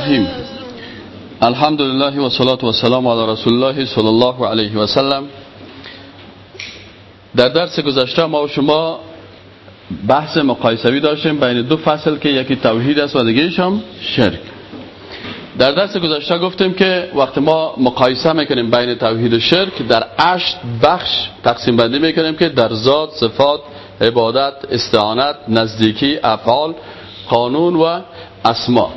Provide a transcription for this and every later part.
الرحیم الحمد لله و صلات و سلام علی رسول الله صلی الله علیه و سلم در درس گذشته ما و شما بحث مقایسوی داشتیم بین دو فصل که یکی توحید است و دیگه هم شرک. در درس گذشته گفتیم که وقتی ما مقایسه می‌کنیم بین توحید و شرک در اشت بخش تقسیم بندی می‌کنیم که در ذات صفات عبادت استعانت نزدیکی افعال قانون و اسما.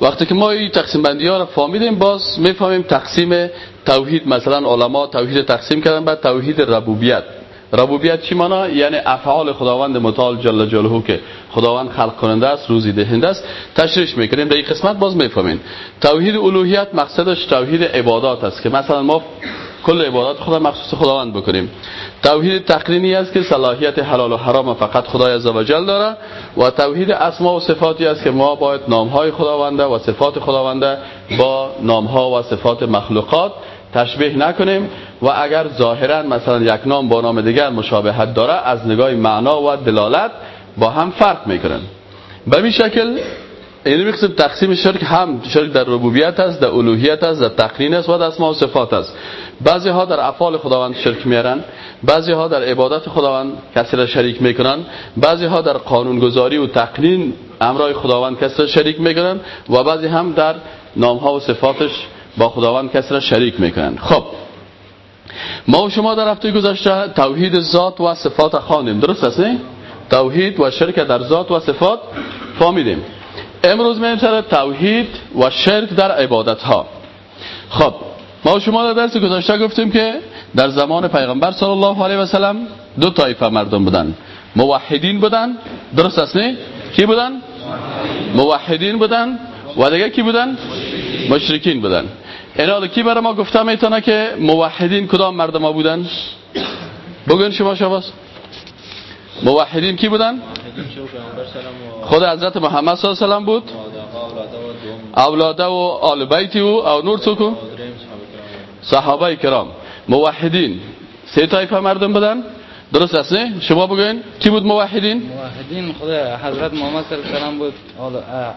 وقتی که ما این تقسیم بندی ها رو فهمیدیم باز می‌فهمیم تقسیم توحید مثلا علما توحید تقسیم کردن بعد توحید ربوبیت. ربوبیت چی مانا؟ یعنی افعال خداوند متعال جل جلاله که خداوند خلق کننده است روزی دهنده است. تشریح می‌کنیم در این قسمت باز می‌فهمین. توحید الوهیت مقصدش توحید عبادات است که مثلا ما کل عبادات خدا مخصوص خداوند بکنیم. توحید تقرینی است که صلاحیت حلال و حرام فقط خدای عزوجل داره و توحید اسما و صفاتی است که ما باید نامهای خداونده و صفات خداونده با نامها و صفات مخلوقات تشبیه نکنیم و اگر ظاهرا مثلا یک نام با نام دیگر مشابهت داره از نگاه معنا و دلالت با هم فرق می‌کنن. به این شکل این قسم تقسیم شرک هم شرک در ربوبیت است در الوهیت است در تقرین است و در اسماء و صفات است. بعضی ها در افعال خداوند شرک میارن بعضی ها در عبادت خداوند کسی را شریک می‌کنن بعضی ها در قانونگذاری و تقنین امرای خداوند کسی را شریک می‌کنن و بعضی هم در نام ها و صفاتش با خداوند کسی را شریک می‌کنن خب ما و شما در هفته گذشته توحید ذات و صفات خواندیم درست است توحید و شرک در ذات و صفات فهمیدیم. امروز میریم توحید و شرک در عبادت ها خب ما شما در درس گذاشته گفتیم که در زمان پیغمبر صلی الله علیه و سلم دو طایفه مردم بودن. موحدین بودن درست است نه؟ کی بودن؟ موحدین بودن. و دیگه کی بودن؟ مشرکین بودن. اینا کی برای ما گفته می‌تونه که موحدین کدام مردم ها بودن؟ بگن شما شباس موحدین کی بودن؟ خود حضرت محمد صلی الله علیه و بود؟ اولاده و آل بیتی و او نور څوک صحابه کرام. موحدین سه طایفه مردم بودن؟ درست است نه؟ شما بگوین. کی بود موحدین؟ موحدین خود حضرت محمد صلی الله علیه و بود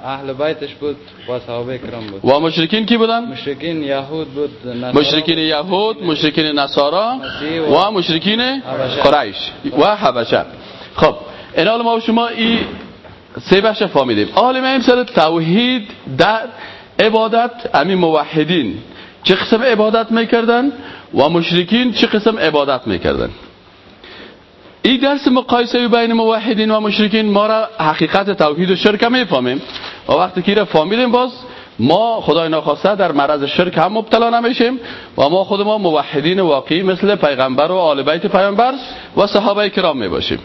اهل بیتش بود و صحابه کرام بود. و مشرکین کی بودن؟ مشرکین یهود بود مشرکین یهود مشرکین نصارا و مشرکین قریش و حبشه خب این حال ما و شما این سه بخش فهمیدیم حالا ما سر توحید در عبادت همین موحدین. چه قسم عبادت می‌کردن؟ و مشرکین چه قسم عبادت می‌کردن؟ این درس مقایسه بین موحدین و مشرکین ما را حقیقت توحید و شرک می‌فهمیم. و وقتی که را فهمیدیم باز ما خدای ناخواسته در مرض شرک هم مبتلا نمیشیم و ما خود ما موحدین واقعی مثل پیغمبر و آل بیت پیغمبر و صحابه کرام می‌باشیم.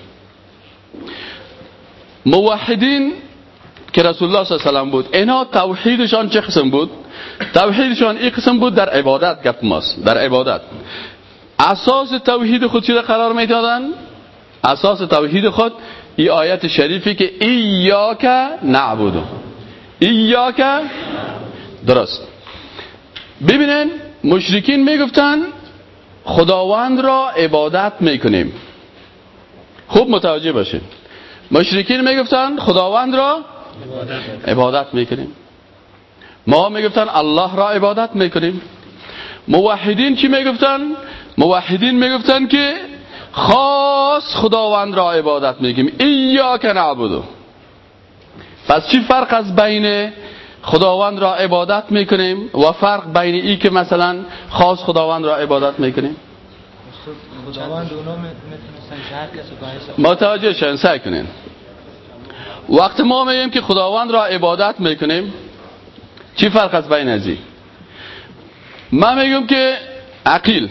موحدین که رسول الله صلی الله علیه و بود اینا توحیدشان چه قسم بود؟ توحیدشان این قسم بود در عبادت گپ ماست در عبادت. اساس توحید خود چی قرار می‌دادن؟ اساس توحید خود این آیت شریفی که ایاک نعبدو ایاک درست. ببینن مشرکین می‌گفتن خداوند را عبادت می‌کنیم. خوب متوجه باشید مشرکین می‌گفتن خداوند را عبادت می‌کنیم. ما می‌گفتن الله را عبادت می‌کنیم. موحدین چی می‌گفتن؟ موحدین می‌گفتن که خاص خداوند را عبادت می‌کنیم ایاک نعبدو پس چی فرق از بین خداوند را عبادت می‌کنیم و فرق بین ای که مثلا خاص خداوند را عبادت می‌کنیم؟ متوجه شن سعی کنین. وقت ما میگیم که خداوند را عبادت می‌کنیم چی فرق از بین ازی؟ ما میگم که عقیل.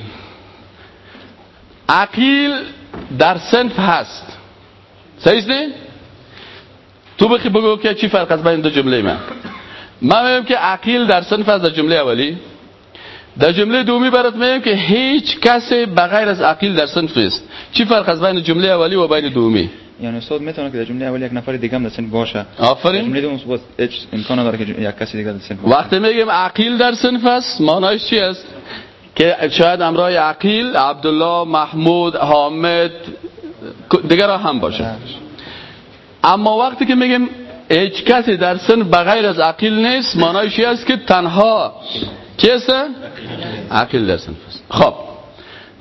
عقیل در سنف هست. صحیح تو بخی بگو که چی فرق از بین دو جمله من. ما میگم که عقیل در سنف هست در جمله اولی. در جمله دومی برات میگم که هیچ کسی بغیر از عقیل در سنف نیست. چی فرق از بین جمله اولی و بین دومی؟ یعنی استاد می‌تونه که در جمله اولی یک نفر دیگه هم در سنف باشه. آفرین. جمله دوم باز هیچ امکان نداره که یک کسی دیگه در سنف باشه. وقتی میگیم عقیل در سنف است معنایش چی است که شاید امرای عقیل عبدالله محمود حامد دیگر هم باشه. اما وقتی که میگیم هیچ کسی در سن بغیر از عقیل نیست معنایش است که تنها کیست؟ عقیل در سن خب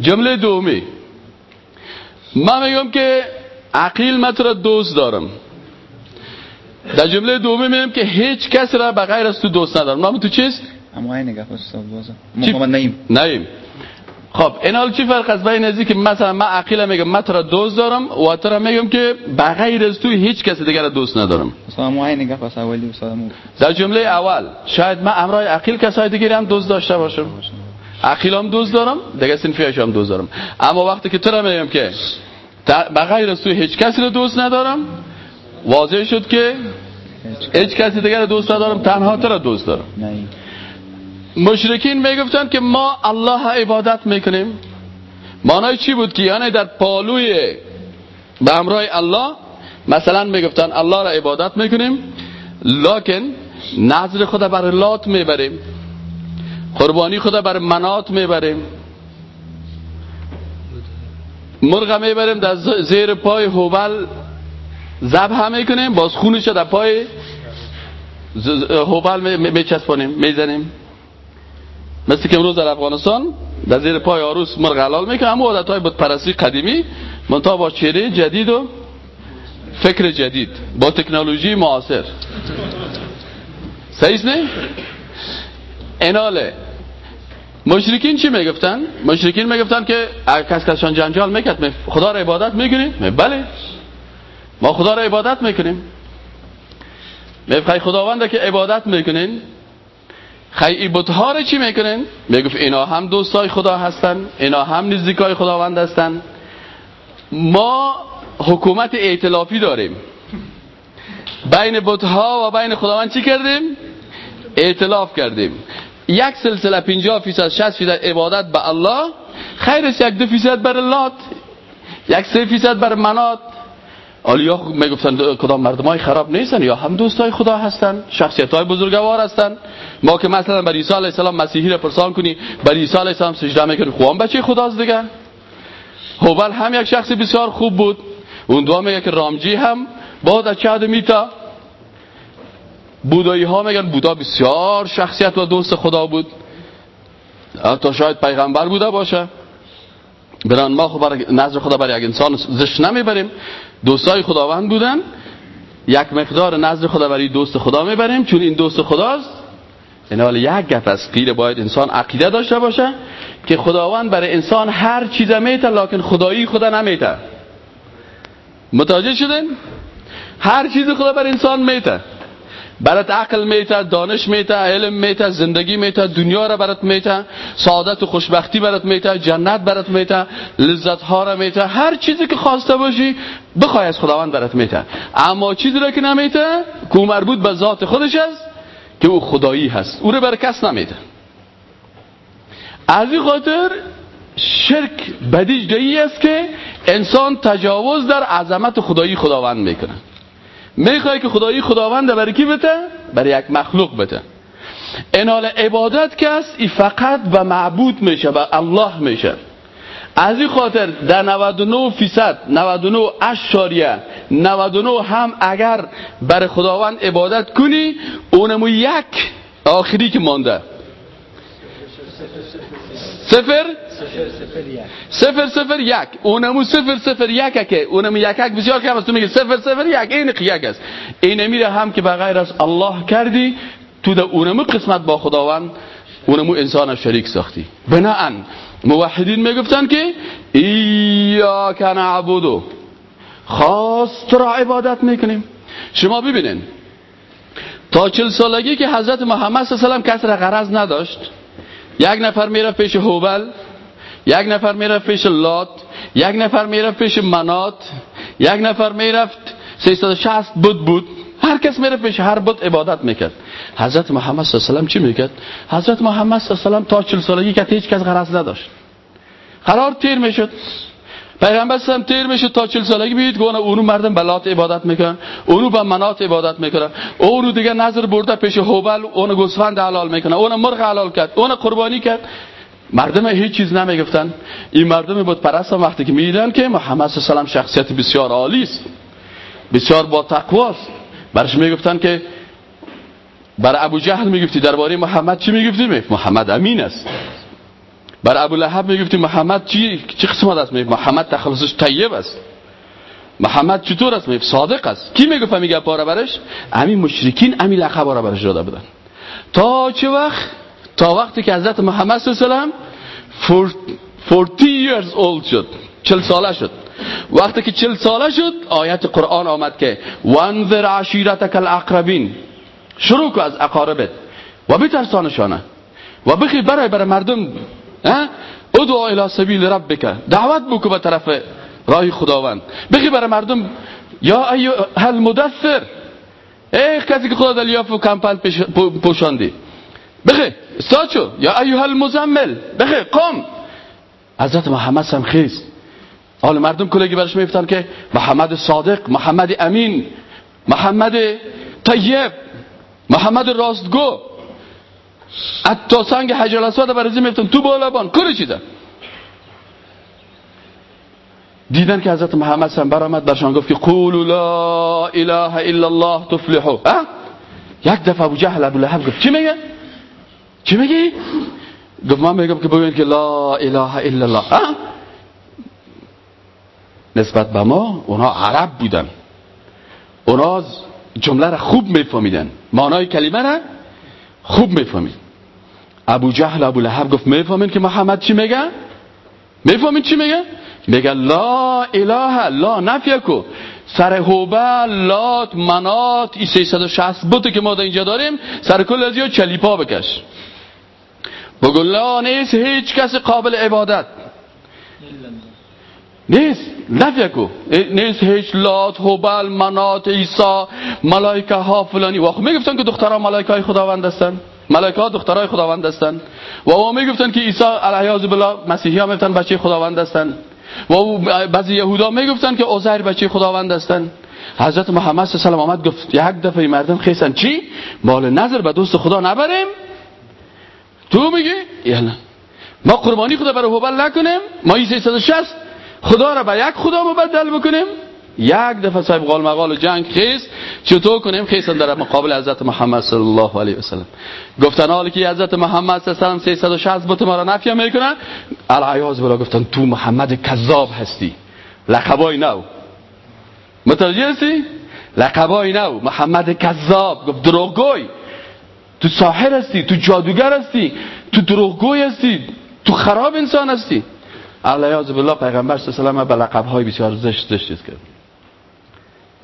جمله دومی. من میگم که عقیل من را دوست دارم. در جمله دومی میگم که هیچ کسی را بغیر از تو دوست ندارم. نام تو چیست؟ اما این گفت استاد بازه. چی؟ محمد نعیم نعیم خب این حال چی فرق است؟ بین ازی که مثلا من عقیل میگم من تو را دوست دارم و تو را میگم که بغیر از تو هیچ کسی دیگر را دوست ندارم. از در جمله اول شاید من امرای عقیل کسای دیگری هم دوست داشته باشم. عقیل هم دوست دارم دیگه سنفیاش هم دوست دارم. اما وقتی که تو را میگم که بغیر از تو هیچ کسی رو دوست ندارم واضح شد که هیچ کسی دیگر دوست ندارم تنها تو را دوست دارم. مشرکین می‌گفتن که ما الله عبادت می‌کنیم. معنای چی بود که یعنی در پالوی به امرای الله مثلا می‌گفتن الله را عبادت می‌کنیم لکن نظر خود بر لات می‌بریم. قربانی خود بر منات می‌بریم. مرغ می‌بریم در زیر پای هوبل ذبح می‌کنیم باز خونش در پای هوبل میچسبانیم می‌زنیم. مثل که امروز در افغانستان در زیر پای آروس مرغ حلال می‌کنه اما عادت های پرستی قدیمی منتها با چهره جدید و فکر جدید با تکنولوژی معاصر. است نه اناله. مشرکین چی می‌گفتن؟ مشرکین می‌گفتن که اگر کس کسشان جنجال می‌کرد می- خدا را عبادت می‌کنیم بله. ما خدا را عبادت می‌کنیم. میفخی خداوند که عبادت می‌کنین خی بتها رو چی می‌کنن؟ می‌گفت اینا هم دوستای خدا هستن اینا هم نزدیکای خداوند هستن. ما حکومت ائتلافی داریم. بین بتها و بین خداوند چی کردیم؟ ائتلاف کردیم. یک سلسله 50 فیصد 60 فیصد عبادت به الله خیرش یک دو فیصد بر لات یک سه فیصد بر منات. آلیا می‌گفتن کدام مردم های خراب نیستن یا هم دوستای خدا هستن شخصیت های بزرگوار هستن. ما که مثلا بر عیسی علیه السلام مسیحی را پرسان کنی بر عیسی علیه السلام سجده می‌کنی خوان بچه خداست دیگه. هوبل هم یک شخص بسیار خوب بود. اون دو میگه که رامجی هم بعد از چهد میتا. بودایی ها میگن بودا بسیار شخصیت و دوست خدا بود. تا شاید پیغمبر بوده باشه. بران ما خب برای نظر خدا برای یک انسان زشت نمی‌بریم. دوستای خداوند بودن. یک مقدار نظر خدا برای دوست خدا می‌بریم چون این دوست خداست. این حال یک گپ است. غیر باید انسان عقیده داشته باشه که خداوند برای انسان هر چیز میته لکن خدایی خدا نمیته. متوجه شدین؟ هر چیز خدا برای انسان میته. برات عقل میته دانش میته علم میته زندگی میته دنیا را برات میته سعادت و خوشبختی برات میته جنت برات میته لذت ها را میته هر چیزی که خواسته باشی بخوای از خداوند برات میته اما چیزی را که نمیته که مربوط به ذات خودش است که او خدایی هست. او را بر کس نمیته از این خاطر شرک دایی است که انسان تجاوز در عظمت خدایی خداوند می‌کنه. می‌خوای که خدایی خداوند برای کی بته برای یک مخلوق بته انال عبادت که است ای فقط به معبود میشه به الله میشه. از این خاطر در 99 فیصد 99 اشاریه 99 هم اگر بر خداوند عبادت کنی اونمو یک آخری که مانده. صفر؟ صفر صفر یک. اونمو صفر صفر یک که اونمو یک یک بسیار است. تو میگه صفر صفر یک. این یک است. این میره هم که بغیر از الله کردی تو در اونمو قسمت با خداوند اونمو انسان شریک ساختی. بناهن. موحدین می‌گفتن که ایاک نعبدو. خاص تو را عبادت می‌کنیم. شما ببینین. تا چل سالگی که حضرت محمد صلی الله علیه و آله کس را غرض نداشت یک نفر میره پیش هوبل یک نفر می‌رفت پیش لات یک نفر می‌رفت پیش منات یک نفر می‌رفت 360 بود بود. هر کس میره پیش هر بود عبادت می‌کرد. حضرت محمد صلی الله علیه و چی می‌کرد؟ حضرت محمد صلی الله علیه و تا 40 سالگی که هیچ کس غرض نداشت. قرار تیر می‌شد. پیغمبر صلی تیر می‌شد تا 40 سالگی. بید گونه اونو مردم بلات عبادت می‌کنن اونو به منات عبادت می‌کنن اونو دیگه نظر برده پیش هوبل اونو گوسفند حلال می‌کنه اونو مرغ حلال کرد اونو قربانی کرد. مردم هیچ چیز نمی‌گفتن. این مردم بود پرست هم وقتی که می‌دیدن که محمد صلی الله شخصیت بسیار عالی است. بسیار با تقواست برش می‌گفتن که بر ابو جهل می‌گفتی درباره محمد چی می‌گفتی؟ محمد امین است. بر ابو لهب می‌گفتی محمد چی چه قسمت است؟ محمد تخلصش طیب است. محمد چطور است؟ می‌گفت صادق است. کی می‌گفت؟ میگه پاره برش. همین مشرکین همین لقب برش داده بودن. تا چه وقت؟ تا وقتی که حضرت محمد صلی الله علیه و 40 years old شد. 40 ساله شد. وقتی که 40 ساله شد آیت قرآن آمد که وانذر عشیرتک الاقربین. شروع کو از اقاربت و بترسانشانه و بخی برای برای مردم ادعو الى سبیل ربک. دعوت بکو به طرف راه خداوند. بخی برای مردم یا ایو هل مدثر. ای کسی که خدا دلیاف و کمپل پوشاندی. بخی. شو. یا ایو هل مزمل بخی قم. حضرت محمد سم خیز. حال مردم کلگی برش میفتن که محمد صادق محمد امین محمد طیب محمد راستگو. حتی سنگ حجر الاسود برزی میفتن تو بالا بان. کلی چیزن دیدن که حضرت محمد سم برآمد برشان گفت که قولوا لا اله الا الله تفلحوا. یک دفعه ابو جهل ابو لهب گفت. چی میگه؟ چی میگی؟ گفت من میگم که بگوین که لا اله الا الله. نسبت به ما اونا عرب بودن. اونا جمله را خوب میفهمیدن. معنای کلمه را خوب می‌فهمید. ابو جهل ابو لهب گفت می‌فهمین که محمد چی میگه؟ می‌فهمین چی میگه؟ میگه لا اله لا نفیه کو سر هوبه لات منات ای 360 بوتی که ما در اینجا داریم. سر کل از یا چلیپا بکش. بگو لا نیست هیچ کس قابل عبادت. نیست نفیه کو نیست هیچ لات هوبل منات ایسا ملائکه ها فلانی. و می‌گفتن که دخترها ملائکه های خداوند هستن. ملائکه ها دخترای خداوند هستن. و او می‌گفتن که عیسی علیه بالله مسیحی ها می‌گفتن بچه خداوند هستن. و بعضی یهودا می‌گفتن که عزیر بچه خداوند هستن. حضرت محمد صلی الله علیه و آمد گفت یک دفعه مردم خیسن. چی؟ مال نظر به دوست خدا نبریم. تو میگی؟ یلا. ما قربانی خدا برای هبل نکنیم. ما 360 خدا را به یک خدا مبدل بکنیم. یک دفعه صاحب قال مقال جنگ خیز. چطور کنیم؟ خیزن در مقابل حضرت محمد صلی الله علیه و سلم گفتن حالی که حضرت محمد صلی الله علیه و 360 بت ما را نفی می‌کنن. العیاذ بالله گفتن تو محمد کذاب هستی. لقبای نو. متوجه هستی؟ لقبای نو. محمد کذاب. گفت دروغگوی. تو ساحر هستی تو جادوگر هستی تو دروغگوی هستی تو خراب انسان هستی. علیاذ بالله پیغمبر صلی الله علیه و به لقب‌های بسیار زشت زشت کرد.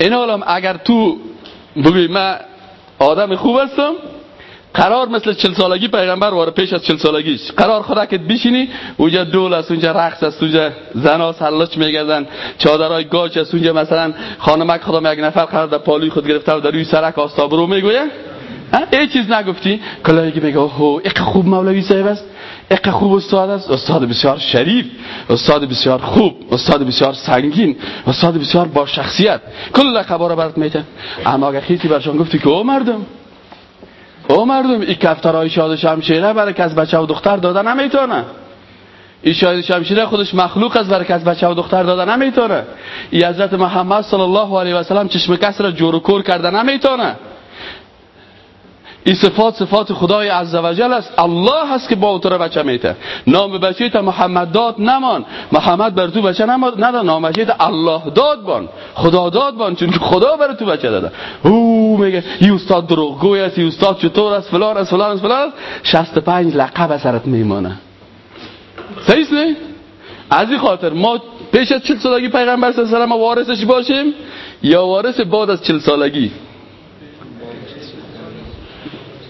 این حالا اگر تو بگوی من آدم خوب هستم قرار مثل چل سالگی پیغمبر واره پیش از چل سالگیش قرار که بشینی اونجا دول است اونجا رقص است اونجا زنا سلچ میگردن چادرای گاچ است اونجا مثلا خانمک خدا یک نفر قرار در پالوی خود گرفته و در روی سرک آستابرو می‌گویه. ای چیز نگفتی؟ کلاهی که میگه اوه اق خوب مولوی صاحب است. اق خوب استاد است. استاد بسیار شریف. استاد بسیار خوب. استاد بسیار سنگین. استاد بسیار با شخصیت. کل را برات میتن اما اگه خیلی برشان گفتی که او مردم. او مردم. این کفترهای شاد شمشیره برای کس بچه و دختر دادن نمی‌تونه. این شاید شمشیره خودش مخلوق است برای کس بچه و دختر دادن نمی‌تونه. این حضرت محمد صلی الله علیه و سلم چشم کس را جور و کور کردن نمی‌تونه. این صفات صفات خدای عزوجل است. الله هست که با تو بچه میته نام بچه تا محمد داد نمان. محمد بر تو بچه نده نام بچه تا الله داد بان. خدا داد بان چون خدا بر تو بچه داده. او میگه این استاد دروغگوی است این استاد چطور است فلان است فلان است فلان است. 65 لقب سرت میمانه. صحیح نه؟ از این خاطر ما پیش از 40 سالگی پیغمبر صلی الله و وارثش باشیم یا وارث بعد از 40 سالگی؟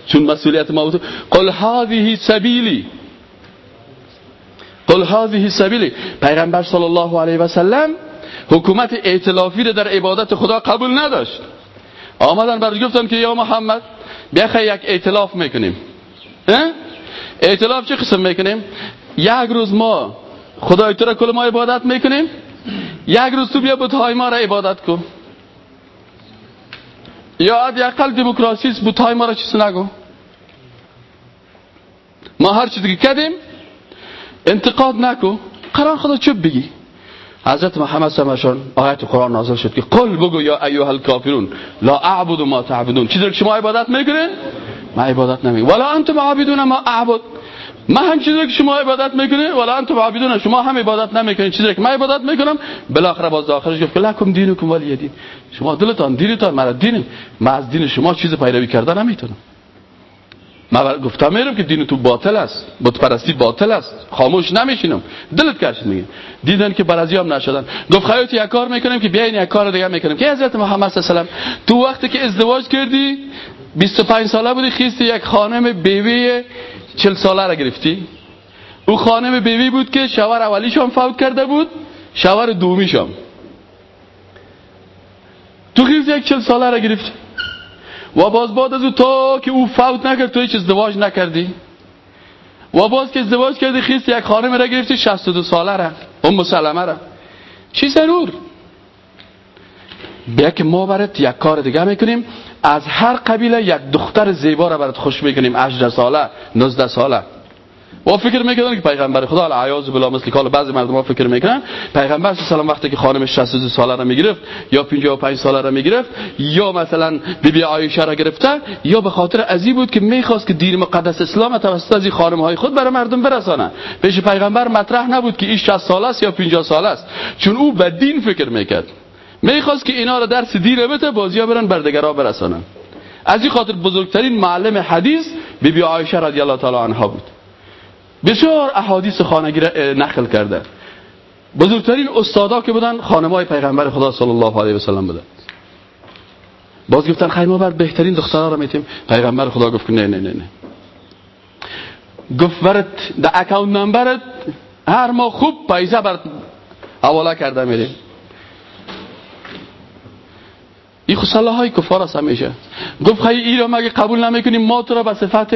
چون مسئولیت ما بود. قل هذه سبیلی. قل هذه سبیلی. پیغمبر صلی الله علیه و سلم حکومت ائتلافی در عبادت خدا قبول نداشت. آمدن برای گفتن که یا محمد بیا یک ائتلاف می‌کنیم. ائتلاف چه قسم می‌کنیم؟ یک روز ما خدای تو را کل ما عبادت می‌کنیم. یک روز تو بیا بتهای ما را عبادت کن. یا حداقل دموکراسی است بوتای ما را چیز نگو. ما هر چیزی که کردیم انتقاد نکو. قرار خدا چوب بگی. حضرت محمد صلی آیت قرآن نازل شد که قل بگو یا ایها الکافرون لا اعبد ما تعبدون. چیزی که شما عبادت می‌کنین؟ ما عبادت نمی‌کنیم. ولا انتم عابدون ما اعبد ما هم چیزی که شما عبادت می‌کنین ولا انتم عابدون شما هم عبادت نمی‌کنین چیزی که ما عبادت می‌کنم بالاخره باز آخرش گفت لکم دینکم ولی دین. شما دلتان دینتان مرا دین ما از دین شما چیز پیروی کردن نمی‌تونم. من گفتم میرم که دین تو باطل است. بت پرستی باطل است. خاموش نمیشینم. دلت کشید میگه. دیدن که برازی هم نشدن. گفت خیاط یک کار می‌کنیم که بیاین یک کار دیگه می‌کنیم که حضرت محمد صلی الله تو وقتی که ازدواج کردی 25 ساله بودی خیستی یک خانم بیوی 40 ساله را گرفتی؟ او خانم بیوی بود که شوهر اولیش هم فوت کرده بود شوهر دومیش هم تو خیست یک 40 ساله را گرفتی؟ و باز بعد از او تا که او فوت نکرد تو هیچ ازدواج نکردی؟ و باز که ازدواج کردی خیست یک خانم را گرفتی 62 ساله را ام سلمه را. چی ضرور؟ بیا که ما برات یک کار دیگه می‌کنیم. از هر قبیله یک دختر زیبا را برات خوش می‌کنیم. 18 ساله 19 ساله. و فکر می‌کنن که پیغمبر خدا العیاذ بالله مثل کال بعضی مردم ها فکر می‌کنن پیغمبر صلی الله وقتی که خانم 62 ساله را می‌گرفت یا 55 ساله را می‌گرفت یا مثلا بیبی بی عایشه را گرفته یا به خاطر ازی بود که می‌خواست که دین مقدس اسلام توسط از خانم های خود برای مردم برسانه. پیش پیغمبر مطرح نبود که این 60 ساله است یا 50 ساله است. چون او به دین فکر می‌کرد. می‌خواست که اینا را درس دین بده بازیا برن بردگرا برسانن. از این خاطر بزرگترین معلم حدیث بیبی بی عایشه رضی الله تعالی عنها بود. بسیار احادیث خانگی نقل کرده. بزرگترین استادا که بودن خانمای پیغمبر خدا صلی الله علیه و سلم بودن. باز گفتن خیر ما بر بهترین دخترها را میتیم. پیغمبر خدا گفت نه نه نه نه. گفت برات در اکاونت نمبرت هر ما خوب پیسه برات حواله کرده میریم. این خو های کفار است همیشه. گفت خیلی ای را مگه قبول نمی‌کنیم؟ ما تو را به صفت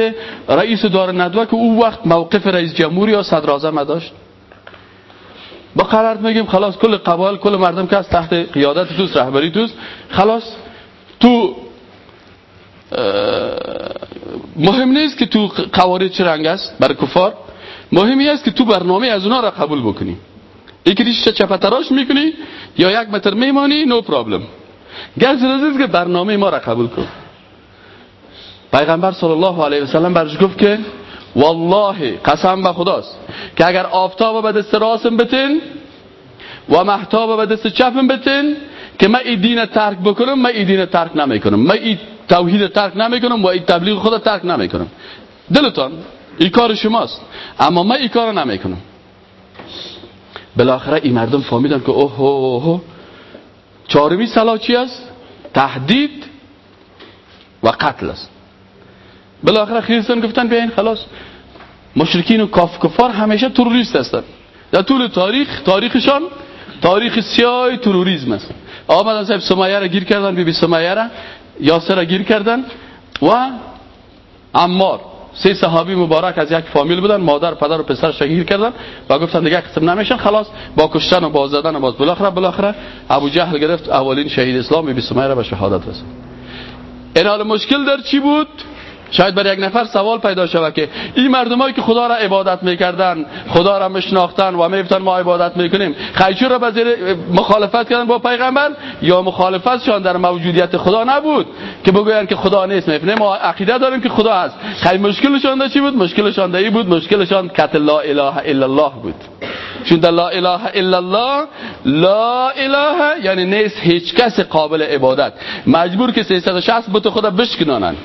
رئیس دار ندوه که او وقت موقف رئیس جمهوری یا صدر اعظم داشت با قرار میگیم خلاص کل قبایل کل مردم که از تحت قیادت توست رهبری توست خلاص تو مهم نیست که تو قوارد چه رنگ است برای کفار مهمی است که تو برنامه از اونا را قبول بکنی. یکی ریشه چپتراش می‌کنی یا یک متر میمانی نو پرابلم گرز رزیز که برنامه ما را قبول کن. پیغمبر صلی الله علیه و سلم برش گفت که والله قسم به خداست که اگر آفتاب به دست راستم بتین و محتاب به دست چپم بتین که من این دین ترک بکنم من این دین ترک نمی‌کنم. من این توحید ترک نمی‌کنم و این تبلیغ خدا ترک نمی‌کنم. دلتان این کار شماست اما من این کار نمی‌کنم. بالاخره این مردم فهمیدن که اوه اوه. چهارمی سلا چی است تهدید و قتل است بالاخره خریستان گفتن بیاین خلاص مشرکین و کاف کفار همیشه تروریست هستند در طول تاریخ تاریخشان تاریخ سیاه تروریسم است آمدن صاحب سمیه را گیر کردن بی بی سمیه را یاسر را گیر کردن و عمار سه صحابی مبارک از یک فامیل بودن مادر پدر و پسر شهیر کردن و گفتن دیگه قسم نمیشن خلاص با کشتن و باز زدن و باز بالاخره بالاخره ابو جهل گرفت اولین شهید اسلام بی را به شهادت رسید. این حال مشکل در چی بود؟ شاید برای یک نفر سوال پیدا شود که این مردمایی که خدا را عبادت می‌کردن خدا را مشناختن و میفتن ما عبادت می‌کنیم خیچور را به مخالفت کردن با پیغمبر یا مخالفتشان در موجودیت خدا نبود که بگوین که خدا نیست. میفنه ما عقیده داریم که خدا هست. خیلی مشکلشان چی بود؟ مشکلشان در بود مشکلشان قتل لا اله الا الله بود. چون در لا اله الا الله لا اله یعنی نیست هیچ کس قابل عبادت. مجبور که 360 بت خدا بشکنانن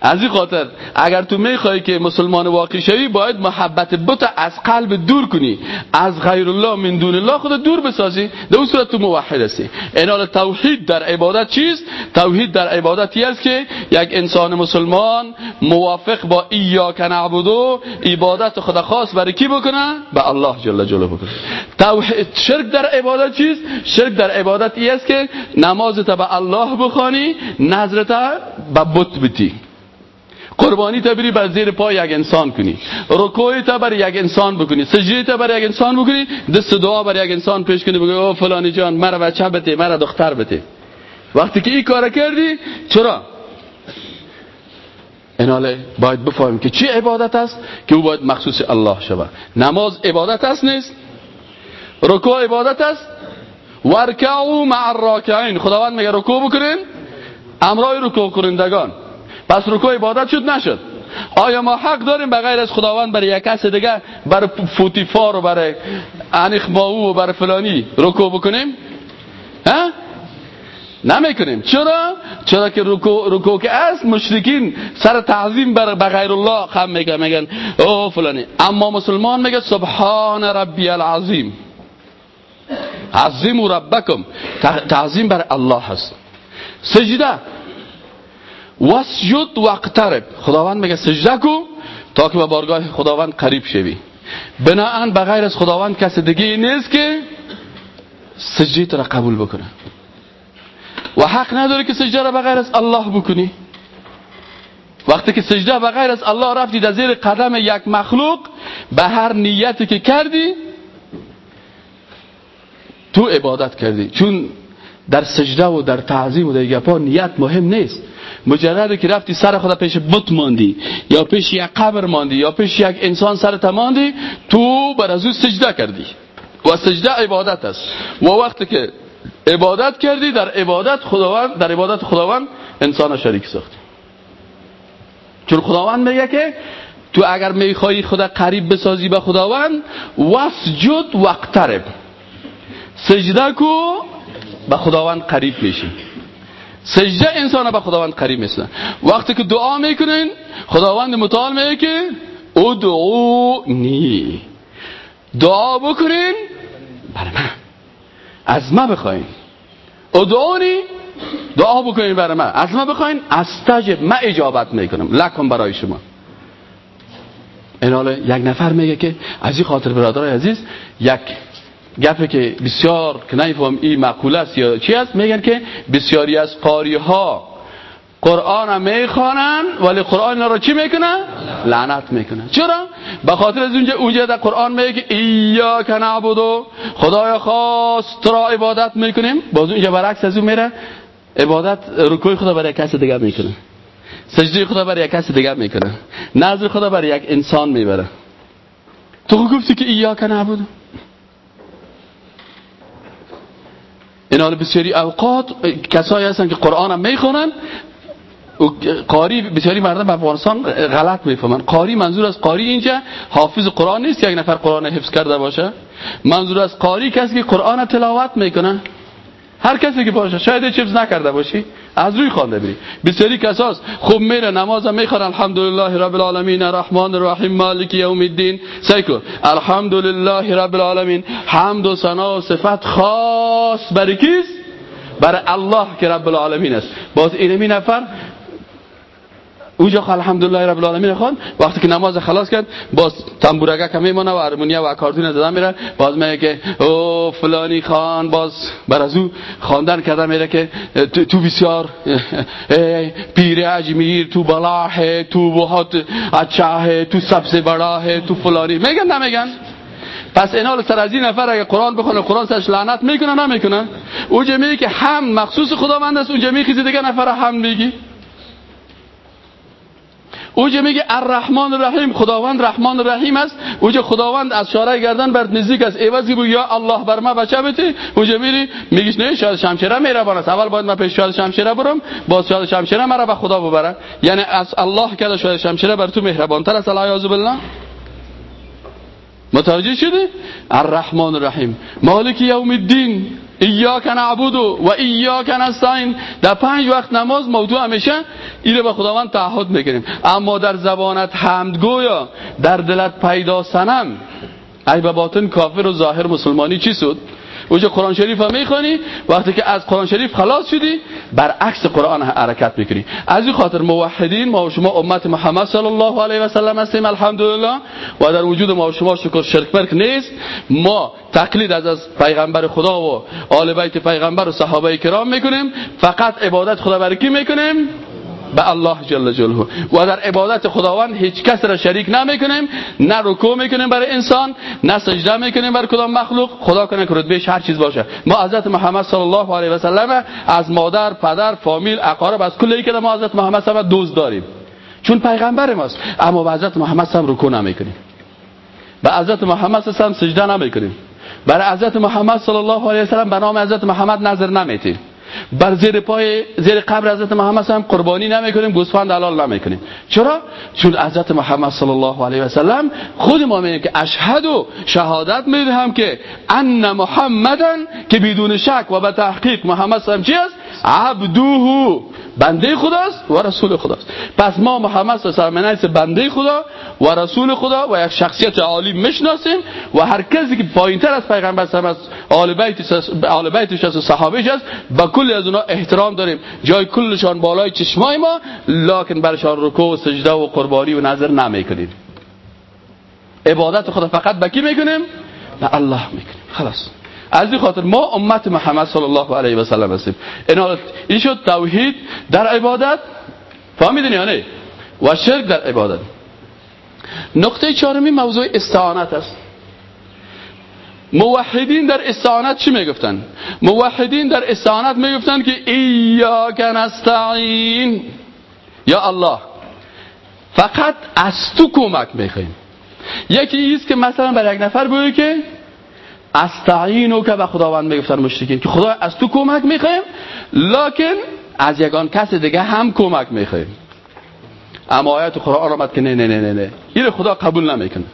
از این خاطر اگر تو می‌خوای که مسلمان واقعی شوی باید محبت بت از قلب دور کنی. از غیر الله من دون الله خود دور بسازی. در اون صورت تو موحد هستی. اینال توحید در عبادت چیست؟ توحید در عبادتی است که یک انسان مسلمان موافق با ایاک نعبدو عبادت خدا خاص برای کی بکنه؟ به الله جل جلاله بکنه. توحید شرک در عبادت چیست؟ شرک در عبادت است که نمازت به الله بخوانی نظرت به بت بتی. قربانی تا بری بر زیر پای یک انسان کنی. رکوع تا بر یک انسان بکنی. سجده تا بر یک انسان بکنی. دست دعا بر یک انسان پیش کنی. بگی او فلانی جان مرا بچه بده مرا دختر بده. وقتی که این کار کردی چرا؟ ایناله باید بفهمیم که چی عبادت است که او باید مخصوص الله شود. نماز عبادت است نیست؟ رکوع عبادت است؟ ورکعوا مع الراکعین. خداوند میگه رکوع بکنین. امرای رکوع کنندگان. پس رکوع عبادت شد نشد. آیا ما حق داریم به غیر از خداوند برای یک کس دیگه برای فوتیفار و برای انیخ ماو و برای فلانی رکوع بکنیم؟ ها؟ نمی‌کنیم. چرا؟ چرا که رکوع رکوع که است مشرکین سر تعظیم بر به غیر الله خم میگن میگن او فلانی. اما مسلمان میگه سبحان ربی العظیم. عظیم ربکم. تعظیم بر الله هست. سجده. وسجد واقترب خداوند میگه سجده کو تا که به بارگاه خداوند قریب شوی بناهن به غیر از خداوند کسی دیگه نیست که سجده را قبول بکنه و حق نداره که سجده را به غیر از الله بکنی وقتی که سجده به غیر از الله رفتی در زیر قدم یک مخلوق به هر نیتی که کردی تو عبادت کردی چون در سجده و در تعظیم و در گپا نیت مهم نیست مجرد که رفتی سر خدا پیش بت ماندی یا پیش یک قبر ماندی یا پیش یک انسان سر ماندی تو بر از او سجده کردی. و سجده عبادت است. و وقتی که عبادت کردی در عبادت خداوند در عبادت خداوند انسان شریک ساختی. چون خداوند میگه که تو اگر می‌خوای خدا قریب بسازی به خداوند وسجد وقترب سجده کو به خداوند قریب میشی. سجده انسان به خداوند قریب میشه وقتی که دعا می‌کنین خداوند متعال میگه که ادعونی. دعا بکنین برای من. از ما بخواین. ادعونی دعا بکنین برای من. از ما بخواین استجب ما اجابت می‌کنم. لکن برای شما. این یک نفر میگه که از این خاطر برادرای عزیز یک گفه که بسیار که نمیفهم این مقوله است یا چی است میگن که بسیاری از قاری ها قرآن هم می‌خوانن ولی قرآن را چی می‌کنن؟ لعنت می‌کنن. چرا؟ به خاطر از اونجا اونجا در قرآن میگه ایا که نعبدو خدای خاص را عبادت می‌کنیم. باز اونجا برعکس از اون میره. عبادت رکوی خدا برای کس دیگه می‌کنه. سجده خدا برای یک کس دیگه می‌کنه. نظر خدا برای یک انسان می‌بره. تو گفتی که ایا که نعبدو این حال بسیاری اوقات کسایی هستن که قرآن هم می‌خونن قاری بسیاری مردم افغانستان غلط می‌فهمن. قاری منظور از قاری اینجا حافظ قرآن نیست یک نفر قرآن حفظ کرده باشه. منظور از قاری کسی که قرآن تلاوت می‌کنه. هر کسی که باشه شاید چیز نکرده باشی از روی خوانده بری. بسیاری کساست خوب میره نماز می‌خوان الحمدلله رب العالمین الرحمن الرحیم مالک یوم الدین. سیکو الحمدلله رب العالمین. حمد و ثنا و صفت خاص برای کیست؟ برای الله که رب العالمین است. باز اینمی نفر اونجا الحمدلله رب العالمین خوان وقتی که نماز خلاص کرد باز تنبورگه که میمونه و ارمونیا و اکاردون دادن میره. باز میگه که او فلانی خان. باز بر از او خواندن کرده میره که تو بسیار پیر اجمیر تو بلاه تو بحات اچاه تو سبس بڑاه تو فلانی. میگن نمیگن پس اینا سر از این نفر اگه قرآن بخونه قرآن سرش لعنت می‌کنه نمی‌کنه اونجا میگه که هم مخصوص خداوند است اونجا میگه دیگه نفر هم میگی. اوجا میگه؟ الرحمن الرحیم. خداوند رحمان الرحیم است. اوجا خداوند از شاره گردن بر نزدیک است. ایوازی بو یا الله بر ما بچه بتی. اوجا میری؟ میگیش نه شاید شمشیره میره است اول باید من پیش شاید شمشیره برم باز شاید شمشیره مرا به خدا ببره. یعنی از الله که شاید شمشیره بر تو مهربان تر است. الله بالله. متوجه شدی؟ الرحمن الرحیم. مالک یوم الدین. ایاک نعبد و ایاک نستعین در پنج وقت نماز موضوع همیشه اینو به خداوند تعهد می‌کنیم اما در زبانت حمد گویا در دلت پیدا سنم ای به باطن کافر و ظاهر مسلمانی چی شد؟ اونجا قرآن شریف هم می‌خوانی وقتی که از قرآن شریف خلاص شدی برعکس قرآن حرکت می‌کنی. از این خاطر موحدین ما و شما امت محمد صلی الله علیه و سلم هستیم الحمدلله. و در وجود ما و شما شکر شرک مرک نیست. ما تقلید از از پیغمبر خدا و آل بیت پیغمبر و صحابه کرام می‌کنیم. فقط عبادت خدا برای کی می‌کنیم؟ به الله جل جلاله. و در عبادت خداوند هیچ کس را شریک نمی‌کنیم نه رکوع می‌کنیم برای انسان نه سجده می‌کنیم برای کدام مخلوق. خدا کنه که رتبهش هر چیز باشه. ما حضرت محمد صلی الله علیه و سلم از مادر پدر فامیل اقارب از کلی که ما حضرت محمد صلی دوست داریم. چون پیغمبر ماست. اما به حضرت محمد صلی رکوع نمی‌کنیم. به حضرت محمد صلی سجده نمی‌کنیم. برای حضرت محمد صلی الله علیه و سلم به نام حضرت محمد نظر نمیتیم. بر زیر پای زیر قبر حضرت محمد هم قربانی نمی‌کنیم گوسفند حلال نمی‌کنیم. چرا؟ چون حضرت محمد صلی الله علیه و سلم خود ما میگیم که اشهد و شهادت می‌دهم که ان محمدن که بدون شک و به تحقیق محمد صلی چی است؟ عبدوه. بنده خداست و رسول خداست. پس ما محمد صلی الله علیه و بنده خدا و رسول خدا و یک شخصیت عالی می‌شناسیم و هر کسی که پایینتر از پیغمبر صلی الله آل بیت آل بیتش و صحابهش است با کل از اونها احترام داریم. جای کلشان بالای چشمای ما لکن برشان رکوع و سجده و قربانی و نظر نمی‌کنیم. عبادت خدا فقط به کی می‌کنیم؟ به الله می‌کنیم. خلاص. از این خاطر ما امت محمد صلی الله علیه و سلم هستیم. این شد توحید در عبادت. فهمیدین یا نه؟ و شرک در عبادت. نقطه چهارمی موضوع استعانت است. موحدین در استعانت چی می‌گفتن؟ موحدین در استعانت می‌گفتن که ایاک نستعین یا الله. فقط از تو کمک می‌خوایم. یکی ایست که مثلا برای یک نفر بگه که استعینو که به خداوند می‌گفتن مشرکین که خدا از تو کمک می‌خوایم لکن از یگان کس دیگه هم کمک می‌خوایم. اما آیت قرآن آمد که نه نه نه نه این خدا قبول نمی‌کنه.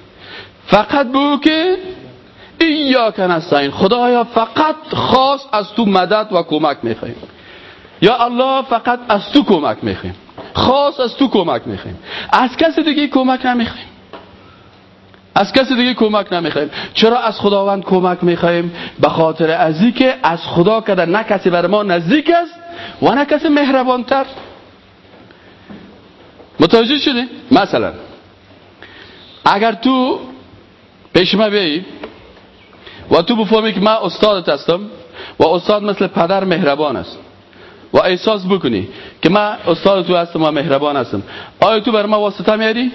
فقط بگو که ایاک نستعین. خدایا فقط خاص از تو مدد و کمک می‌خوایم. یا الله فقط از تو کمک می‌خوایم. خاص از تو کمک می‌خوایم. از کسی دیگه کمک نمی‌خوایم. از کسی دیگه کمک نمی‌خوایم چرا از خداوند کمک می‌خوایم به خاطر ازی که از خدا کده نه کسی بر ما نزدیک است و نه کسی مهربانتر متوجه شدی؟ مثلا اگر تو پیش ما بیایی و تو بفهمی که من استادت هستم و استاد مثل پدر مهربان است و احساس بکنی که من استاد تو هستم و مهربان هستم آیا تو بر ما واسطه میاری؟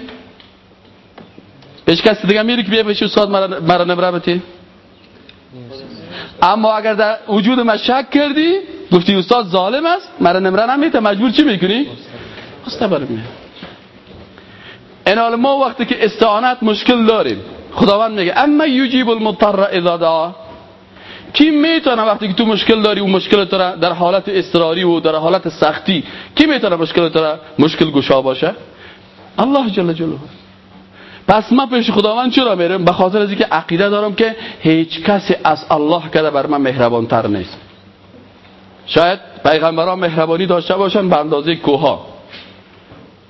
پیش کسی دیگه میری که بیا پیش استاد مرا نمره بتی؟ اما اگر در وجود ما شک کردی گفتی استاد ظالم است مرا نمره نمیته مجبور چی می‌کنی؟ استاد میاری این ما وقتی که استعانت مشکل داریم خداوند میگه اما یجیب المضطر اذا دعا. کی می‌تونه وقتی که تو مشکل داری و مشکل تو در حالت اضطراری و در حالت سختی کی می‌تونه مشکل تو مشکل گشا باشه؟ الله جل جلاله. پس ما پیش خداوند چرا میرم؟ به خاطر از اینکه عقیده دارم که هیچ کسی از الله کده بر من مهربان تر نیست. شاید پیغمبران مهربانی داشته باشن به اندازه کوها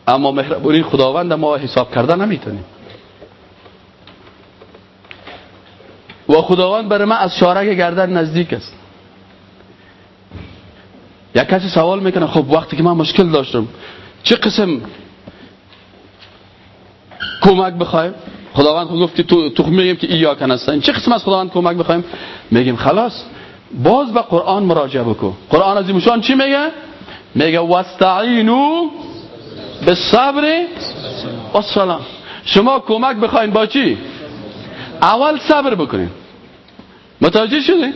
اما مهربانی خداوند ما حساب کرده نمی‌تونیم. و خداوند برای من از شارک گردن نزدیک است. یک کسی سوال می‌کنه خب وقتی که من مشکل داشتم چه قسم کمک بخوایم. خداوند گفتی تو تو میگیم که ایا کنستن چه قسم از خداوند کمک بخوایم؟ میگیم خلاص باز به قرآن مراجعه بکن. قرآن از مشان چی میگه؟ میگه واستعینو به صبر و سلام شما کمک بخواین با چی؟ اول صبر بکنین. متوجه شدین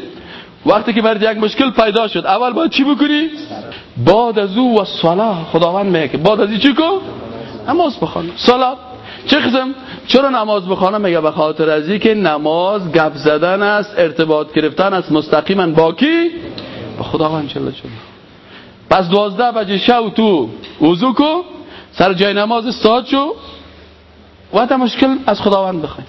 وقتی که برای یک مشکل پیدا شد اول باید چی بکنی؟ بعد از او و صلاه خداوند میگه بعد از چی کن نماز بخوان. صلات چه قسم؟ چرا نماز بخوانم میگه به خاطر از که نماز گپ زدن است ارتباط گرفتن است مستقیما با کی؟ با خداوند جل جلاله پس دوازده بجه شو تو وضو کو سر جای نماز استاد شو. و مشکل از خداوند بخوای.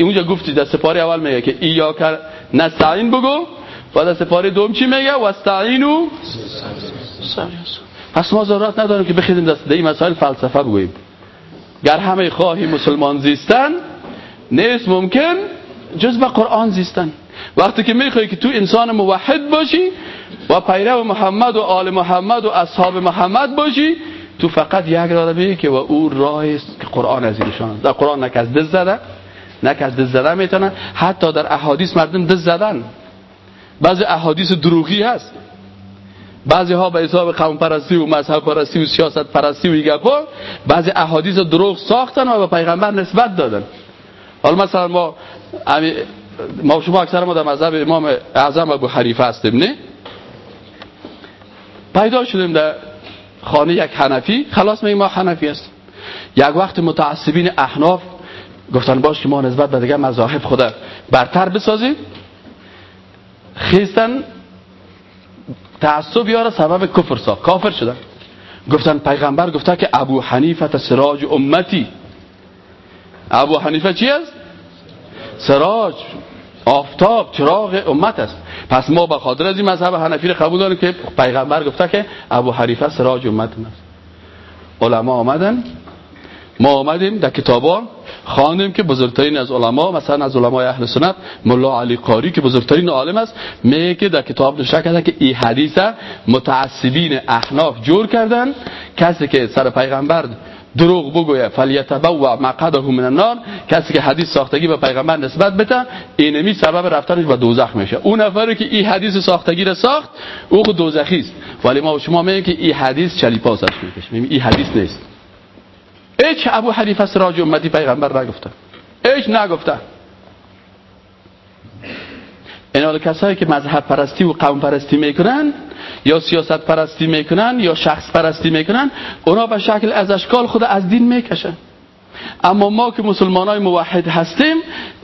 اونجا گفتی در سپاری اول میگه که ایا کر نستعین بگو. و در سپاری دوم چی میگه؟ و استعینو پس ما ضرورت نداریم که بخیدیم دست. این مسائل فلسفه بگوییم. گر همه خواهی مسلمان زیستن نیست ممکن جز به قرآن زیستن. وقتی که می‌خوای که تو انسان موحد باشی و پیرو محمد و آل محمد و اصحاب محمد باشی تو فقط یک راه که و او راه است که قرآن از اینشان در قرآن نک از دست زده نک از دست زده می‌تونن حتی در احادیث مردم دست زدن. بعضی احادیث دروغی هست. بعضی ها به حساب قوم پرستی و مذهب پرستی و سیاست پرستی و گپا بعضی احادیث دروغ ساختن و به پیغمبر نسبت دادن. حالا مثلا ما ما شما اکثر ما در مذهب امام اعظم ابو حنیفه هستیم نه؟ پیدا شدیم در خانه یک حنفی خلاص میگیم ما حنفی هستیم. یک وقت متعصبین احناف گفتن باش که ما نسبت به دیگه مذاهب خدا برتر بسازیم. خیستن تعصب یاره سبب کفر سا کافر شدن. گفتن پیغمبر گفته که ابو حنیفه سراج امتی. ابو حنیفه چی است؟ سراج. آفتاب چراغ امت است. پس ما به خاطر از این مذهب حنفی قبول داریم که پیغمبر گفته که ابو حنیفه سراج امت است. علما آمدن. ما آمدیم در کتابان خواندیم که بزرگترین از علما مثلا از علمای اهل سنت ملا علی قاری که بزرگترین عالم است میگه که در کتاب نشه کرده که این حدیث متعصبین احناف جور کردن. کسی که سر پیغمبر دروغ بگویه فلیتبوع مقعده من النار کسی که حدیث ساختگی به پیغمبر نسبت بده اینمی سبب رفتنش به دوزخ میشه. اون نفری که این حدیث ساختگی را ساخت او خود دوزخی است. ولی ما شما میگیم که این حدیث چلیپاس است. می‌کشه این حدیث نیست. هیچ ابو حنیفه سراج امتی پیغمبر نگفته. نگفته. این کسایی که مذهب پرستی و قوم پرستی می‌کنن یا سیاست پرستی می‌کنن یا شخص پرستی می‌کنن اونا به شکل از اشکال خود از دین می‌کشن. اما ما که مسلمان های موحد هستیم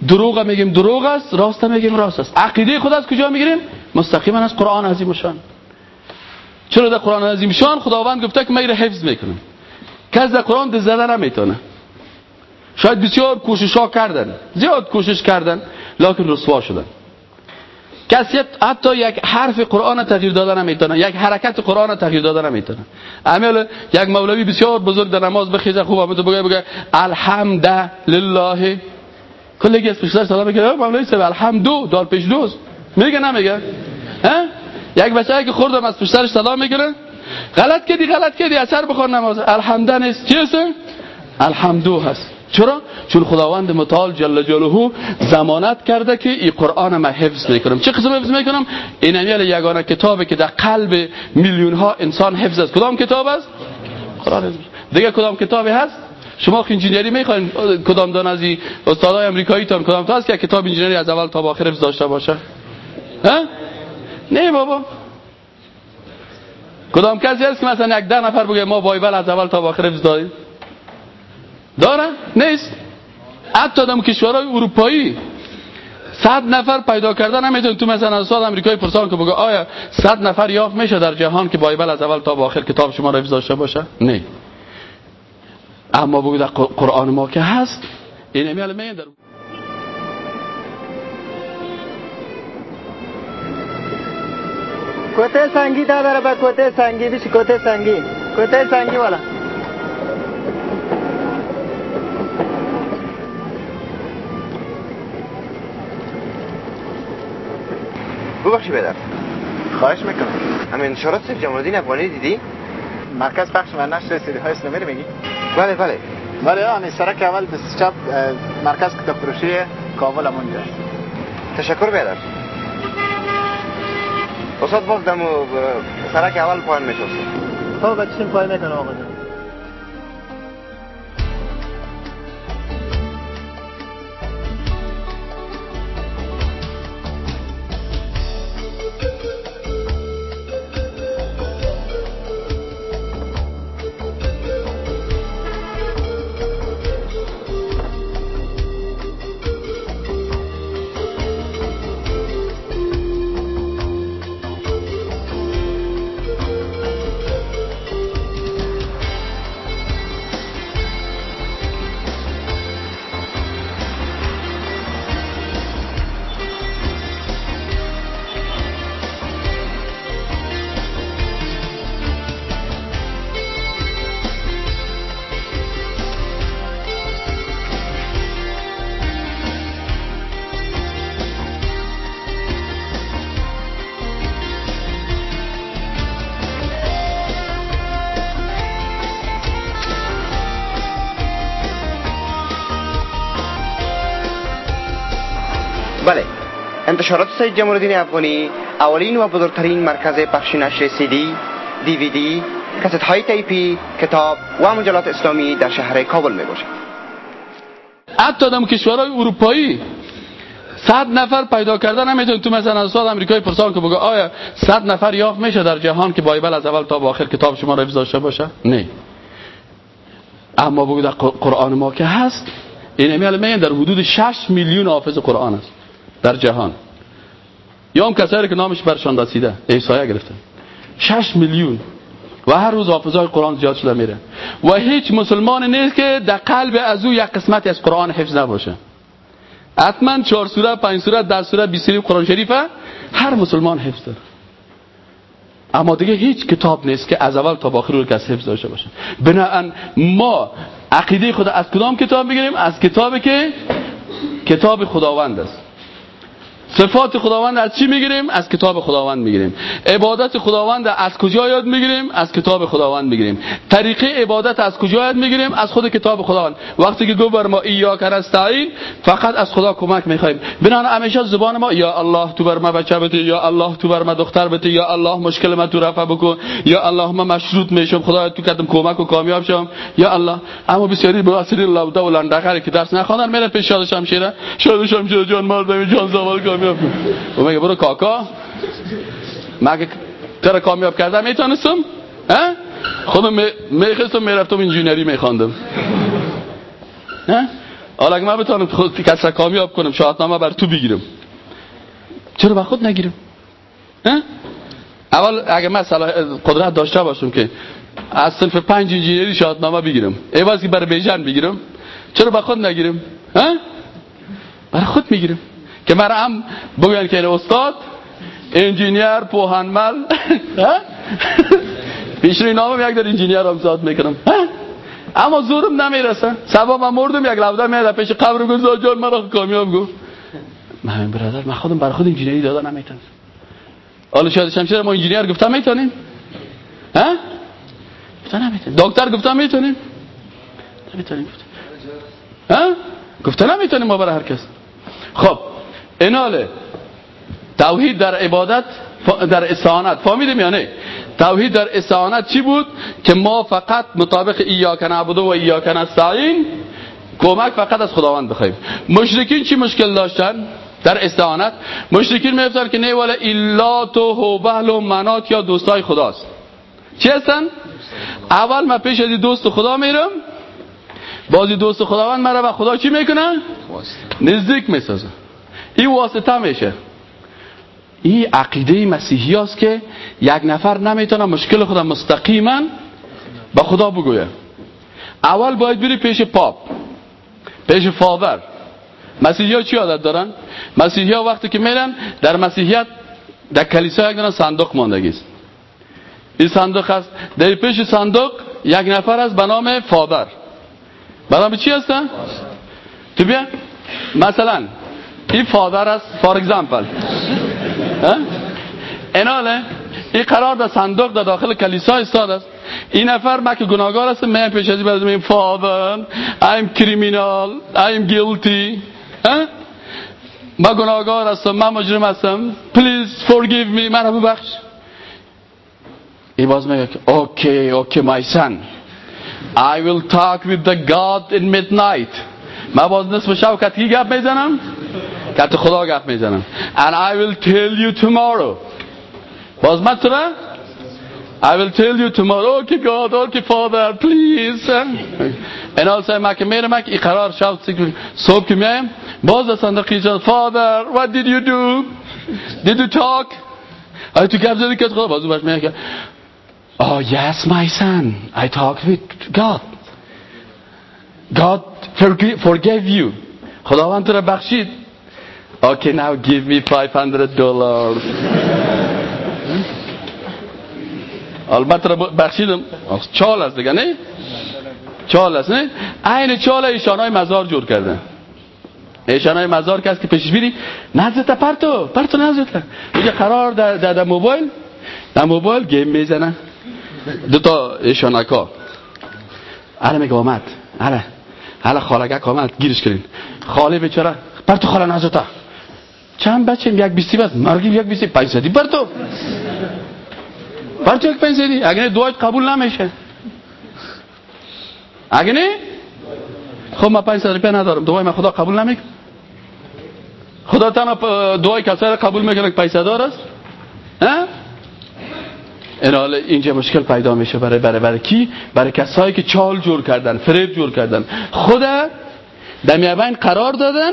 دروغ میگیم دروغ است راست میگیم راست است. عقیده خود از کجا می‌گیریم؟ مستقیما از قرآن عظیم شان چرا در قرآن عظیم شان خداوند گفته که میره حفظ می‌کنم کس در قرآن دست زده نمی‌تونه. شاید بسیار کوشش ها کردن. زیاد کوشش کردن لکن رسوا شدن. کسی حتی یک حرف قرآن تغییر داده نمی‌تونه یک حرکت قرآن تغییر داده نمی‌تونه. عمل یک مولوی بسیار بزرگ در نماز بخیزه خوب آمده بگه بگه الحمد لله کلگی از پیشتر سلام میگه مولوی سب الحمدو دار پیش دوز میگه نمیگه. یک بچه که خوردم از پشترش سلام می‌گیره غلط کردی غلط کردی اثر بخور نماز. الحمد نیست. چی هست؟ الحمدو هست. چرا؟ چون خداوند متعال جل جلاله ضمانت کرده که این قرآن ما حفظ می‌کنم. چه قسم حفظ می‌کنم؟ این یگانه کتابی که در قلب میلیون ها انسان حفظ است. کدام کتاب است؟ قرآن دیگه کدام کتابی هست؟ شما که انجینیری می‌خواین. کدام دان از استادای امریکایی تان کدام تا هست که کتاب انجینیری از اول تا آخر حفظ داشته باشه؟ ها؟ نه بابا. کدام کسی هست که مثلا یک ده نفر بگه ما بایبل از اول تا آخر حفظ داریم؟ داره؟ نیست. حتی در کشورهای اروپایی صد نفر پیدا کردن نمیتون تو مثلا از استاد امریکایی پرسان که بگه آیا صد نفر یافت میشه در جهان که بایبل از اول تا آخر کتاب شما رو حفظ داشته باشه؟ نه. اما بگو در قرآن ما که هست. این امیال می در کوته سنگی داره به کوته سنگی بیش کوته سنگی. کوته سنگی والا. ببخشی بدر خواهش می‌کنم. همین انتشارات سیف جمال الدین افغانی دیدی؟ مرکز پخش و نشر سیدی های اسلامی میگی؟ بله بله. بله همین سرک اول به چپ مرکز کتاب فروشی کابل هم اونجا تشکر بیادر استاد باز دمو سرک اول پایین میشوست خب بچشیم پایین می‌کنم آقا انتشارات سید جمال الدین افغانی اولین و بزرگترین مرکز پخش نشر سی دی دی وی کست های تیپی کتاب و مجلات اسلامی در شهر کابل می باشد حتی در کشورهای اروپایی صد نفر پیدا کردن نمیتون تو مثلا از استاد امریکایی پرسان که بگه آیا صد نفر یافت میشه در جهان که Bible از اول تا با آخر کتاب شما رو حفظ باشه نه اما بگو در قرآن ما که هست این امیال در حدود 6 میلیون حافظ قرآن است در جهان یا هم کسایی که نامش برشان رسیده احصایه گرفته 6 میلیون. و هر روز حافظای قرآن زیاد شده میره. و هیچ مسلمان نیست که در قلب از او یک قسمتی از قرآن حفظ نباشه. حتما چهار سوره پنج سوره ده سوره 20 قرآن شریفه هر مسلمان حفظ داره. اما دیگه هیچ کتاب نیست که از اول تا آخر رو کس حفظ داشته باشه. بنابراین ما عقیده خدا از کدام کتاب بگیریم؟ از کتابی که کتاب خداوند است. صفات خداوند از چی می‌گیریم؟ از کتاب خداوند می‌گیریم. عبادت خداوند از کجا یاد می‌گیریم؟ از کتاب خداوند می‌گیریم. طریقه عبادت از کجا یاد می‌گیریم؟ از خود کتاب خداوند. وقتی که گفت بر ما ایاک نستعین فقط از خدا کمک می‌خوایم بنان همیشه زبان ما یا الله تو بر ما بچه بده یا الله تو بر ما دختر بده یا الله مشکل ما تو رفع بکن یا الله ما مشروط میشم خدا تو کدم کمک و کامیاب شم یا الله. اما بسیاری موثر لودا و لندقه که درس نخوانن میره پیش شاد شمشیره. شاد شمشیره جان مردم جان زوال کامیاب و میگه برو کاکا؟ مگه تر کامیاب کردم می‌تونستم. خودم می‌خواستم می‌رفتم انجینری میخواندم. حالا اگه من بتونم خود کس کامیاب کنم شاهدنامه بر تو بگیرم. چرا با خود نگیرم؟ اول اگه من قدرت داشته باشم که از صنف پنج انجینری شهادتنامه بگیرم. عوض که برای بیژن بگیرم. چرا با خود نگیرم؟ برای خود می‌گیرم. که مرا هم بگن که استاد انجینیر پوهنمل پیشروی نامم یک در انجینیر هم زاد می‌کنم اما زورم نمی‌رسه. صبا من مردم یک لوده میاد پیش قبر گفت جان مرا کامیاب گفت. من برادر من خودم برای خود انجینری دادا نمی‌تونم. حالا شاید شمشیر ما انجینیر گفتم می‌تونیم. ها؟ گفتم نمی‌تونیم. دکتر گفتم می‌تونیم. نمی‌تونیم ها؟ گفتم نمی‌تونیم ما برای هر کس. خب. حالا توحید در عبادت در استعانت فهمیدیم یا نه توحید در استعانت چی بود که ما فقط مطابق ایاک نعبد و ایاک نستعین کمک فقط از خداوند بخوایم مشرکین چی مشکل داشتن در استعانت مشرکین میفتن که نه ولا الا تو هوبل و منات یا دوستای خداست چی هستن اول من پیش از دوست خدا میرم بازی دوست خداوند مرا و خدا چی می‌کنه نزدیک می‌سازه این واسطه میشه. این عقیده مسیحی است که یک نفر نمی‌تونه مشکل خدا مستقیما با خدا بگویه. اول باید بری پیش پاپ پیش فادر. مسیحی ها چی عادت دارن؟ مسیحی ها وقتی که میرن در مسیحیت در کلیسا یک دارن صندوق ماندگی است. این صندوق هست. در پیش صندوق یک نفر است به نام فادر. به چی هستن؟ تو بیا. مثلا این فادر است فار اگزامپل ایناله این قرار در صندوق در داخل کلیسا استاد است. این نفر من که گناهگار هستم من پیش از این فادر I'm criminal I'm guilty. من گناهگار هستم من مجرم هستم. Please forgive me من ببخش این باز میگه که اوکی اوکی my son. I will talk with the God in midnight. من باز نصف شب کتکی گپ می‌زنم. کت خدا گپ میزنم and I will tell you tomorrow باز من تو I will tell you tomorrow okay God okay Father please and also من که میرم که این قرار شب صبح که میایم باز از صندوق ایجاد Father what did you do did you talk آیا تو گپ زدی که خدا باز باش میگه Oh yes my son I talked with God God forgave you خداوند تو را بخشید Okay now give me 500 dollars. البته بخشیدم چال است دیگه نه چال است نه عین چال ایشان های مزار جور کردن ایشان های مزار کسی که پیشش بیری نزدت پرتو پرتو نزدت میگه قرار در, در, در موبایل در موبایل گیم می‌زنن دو تا ایشانکا آره میگه آمد آره حالا خالگک آمد گیرش کردین خاله بیچاره پرتو خاله نزدتا چند بچه؟ یک بیستی بس. مرگی یک بیستی. پیسدی پرتو پرتو یک پیسدی اگه نه قبول نمیشه. اگه نه؟ خب من 500 روپیه ندارم. دعای من خدا قبول نمی‌کنه. خدا تنها دعای کسای قبول می‌کنه که پیسه دار است این اینجا مشکل پیدا میشه. برای برای برای کی؟ برای کسایی که چال جور کردن فریب جور کردن. خدا در میابین قرار دادن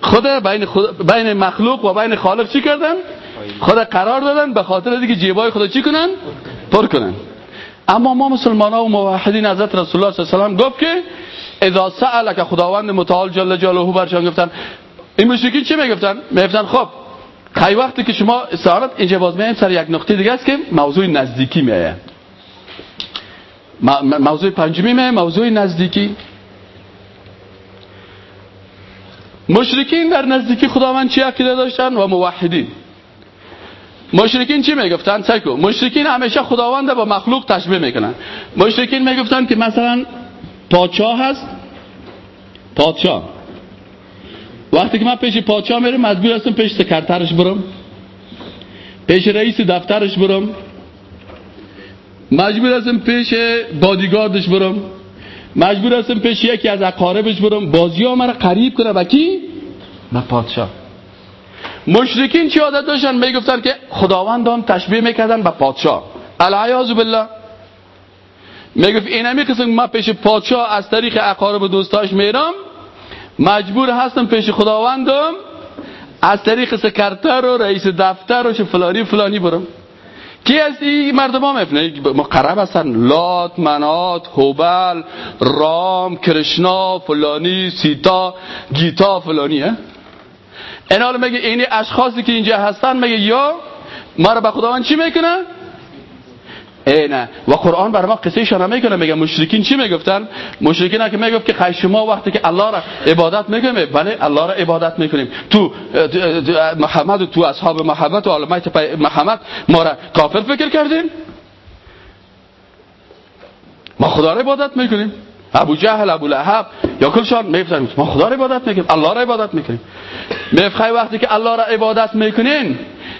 خود بین, خود بین مخلوق و بین خالق چی کردن؟ خود قرار دادن به خاطر دیگه جیبای خدا چی کنن؟ پر کنن. اما ما مسلمان ها و موحدین حضرت رسول الله صلی الله علیه و گفت که اذا سألک خداوند متعال جل جلاله برشان گفتن این مشرکین چی می‌گفتن؟ می‌گفتن خب خیلی وقتی که شما سوالات اینجا باز میایم سر یک نقطه دیگه است که موضوع نزدیکی میایه موضوع پنجمی میایه موضوع نزدیکی. مشرکین در نزدیکی خداوند چی عقیده داشتن؟ و موحدین. مشرکین چی می‌گفتن؟ سیکو مشرکین همیشه خداوند با مخلوق تشبیه می‌کنن. مشرکین می‌گفتن که مثلا پادشاه هست. پادشاه. وقتی که من پیش پادشاه میرم مجبور هستم پیش سکرترش برم. پیش رئیس دفترش برم. مجبور هستم پیش بادیگاردش برم. مجبور هستم پیش یکی از اقاربش برم بازی ها مرا قریب کنه. و کی؟ به پادشاه. مشرکین چی عادت داشتن؟ می‌گفتن که خداوند هم تشبیه می‌کردن به پادشاه. العیاذ بالله. می‌گفت اینمی قسم ما پیش پادشاه از طریق اقارب و دوستاش میرم. مجبور هستم پیش خداوندم. از طریق سکرتر و رئیس دفتر و فلانی فلانی برم. کی هستی؟ مردم ها میفنه مقرب هستن. لات منات هوبل رام کرشنا فلانی سیتا گیتا فلانی ها؟ این حالا میگه اینی اشخاصی که اینجا هستن میگه یا؟ ما رو به خداوند چی می‌کنن؟ نه. و قرآن بر ما قصه شما می‌کنه میگه مشرکین چی می‌گفتن؟ مشرکین که می‌گفت که خیلی شما وقتی که الله را عبادت می‌کنیم بله الله را عبادت می‌کنیم. تو محمد و تو اصحاب محبت و علمایت محمد ما را کافر فکر کردیم؟ ما خدا را عبادت می‌کنیم. ابو جهل ابو لهب یا کلشان میفتن ما خدا را عبادت می‌کنیم. الله را عبادت می‌کنیم. میفخی وقتی که الله را عبادت می‌کنین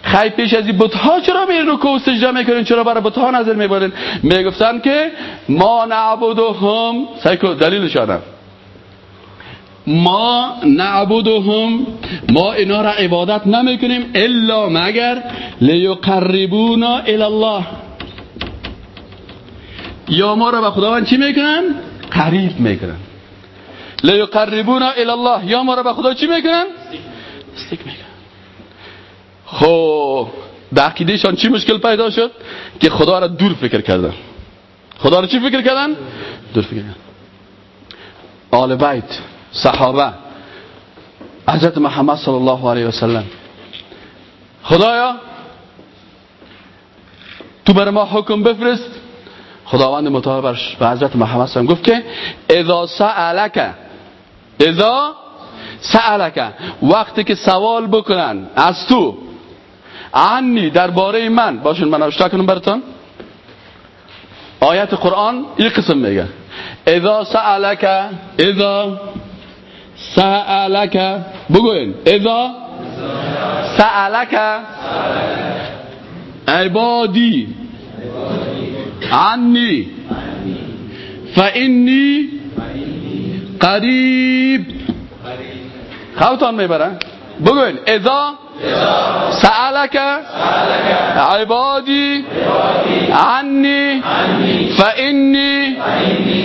خیلی پیش از این بتها چرا می رکوع و سجده می‌کنین؟ چرا برای بتها نظر می‌برین؟ می‌گفتن که ما نعبدهم سیکو دلیلشانم ما نعبدهم ما اینا را عبادت نمی‌کنیم الا مگر لیقربونا الی الله یا ما را به خداوند چی می‌کنن؟ قریب می‌کنن. لیقربونا الی الله یا ما را به خدا چی می‌کنن؟ استیک می‌کنن. خب در عقیدهشان چی مشکل پیدا شد؟ که خدا را دور فکر کردن. خدا را چی فکر کردن؟ دور فکر کردن. آل بیت صحابه حضرت محمد صلی الله علیه و سلم. خدایا تو بر ما حکم بفرست. خداوند متعال به حضرت محمد صلی گفت که اذا سألک اذا سألک وقتی که سوال بکنن از تو عنی درباره من. باشین من آشتا کنم براتون. آیت قرآن این قسم میگه. اذا سألک اذا سألک بگوین. اذا سألک عبادی عنی فإنی قریب. خوتان می‌برن بگوین. اذا سألك عبادي عني فإني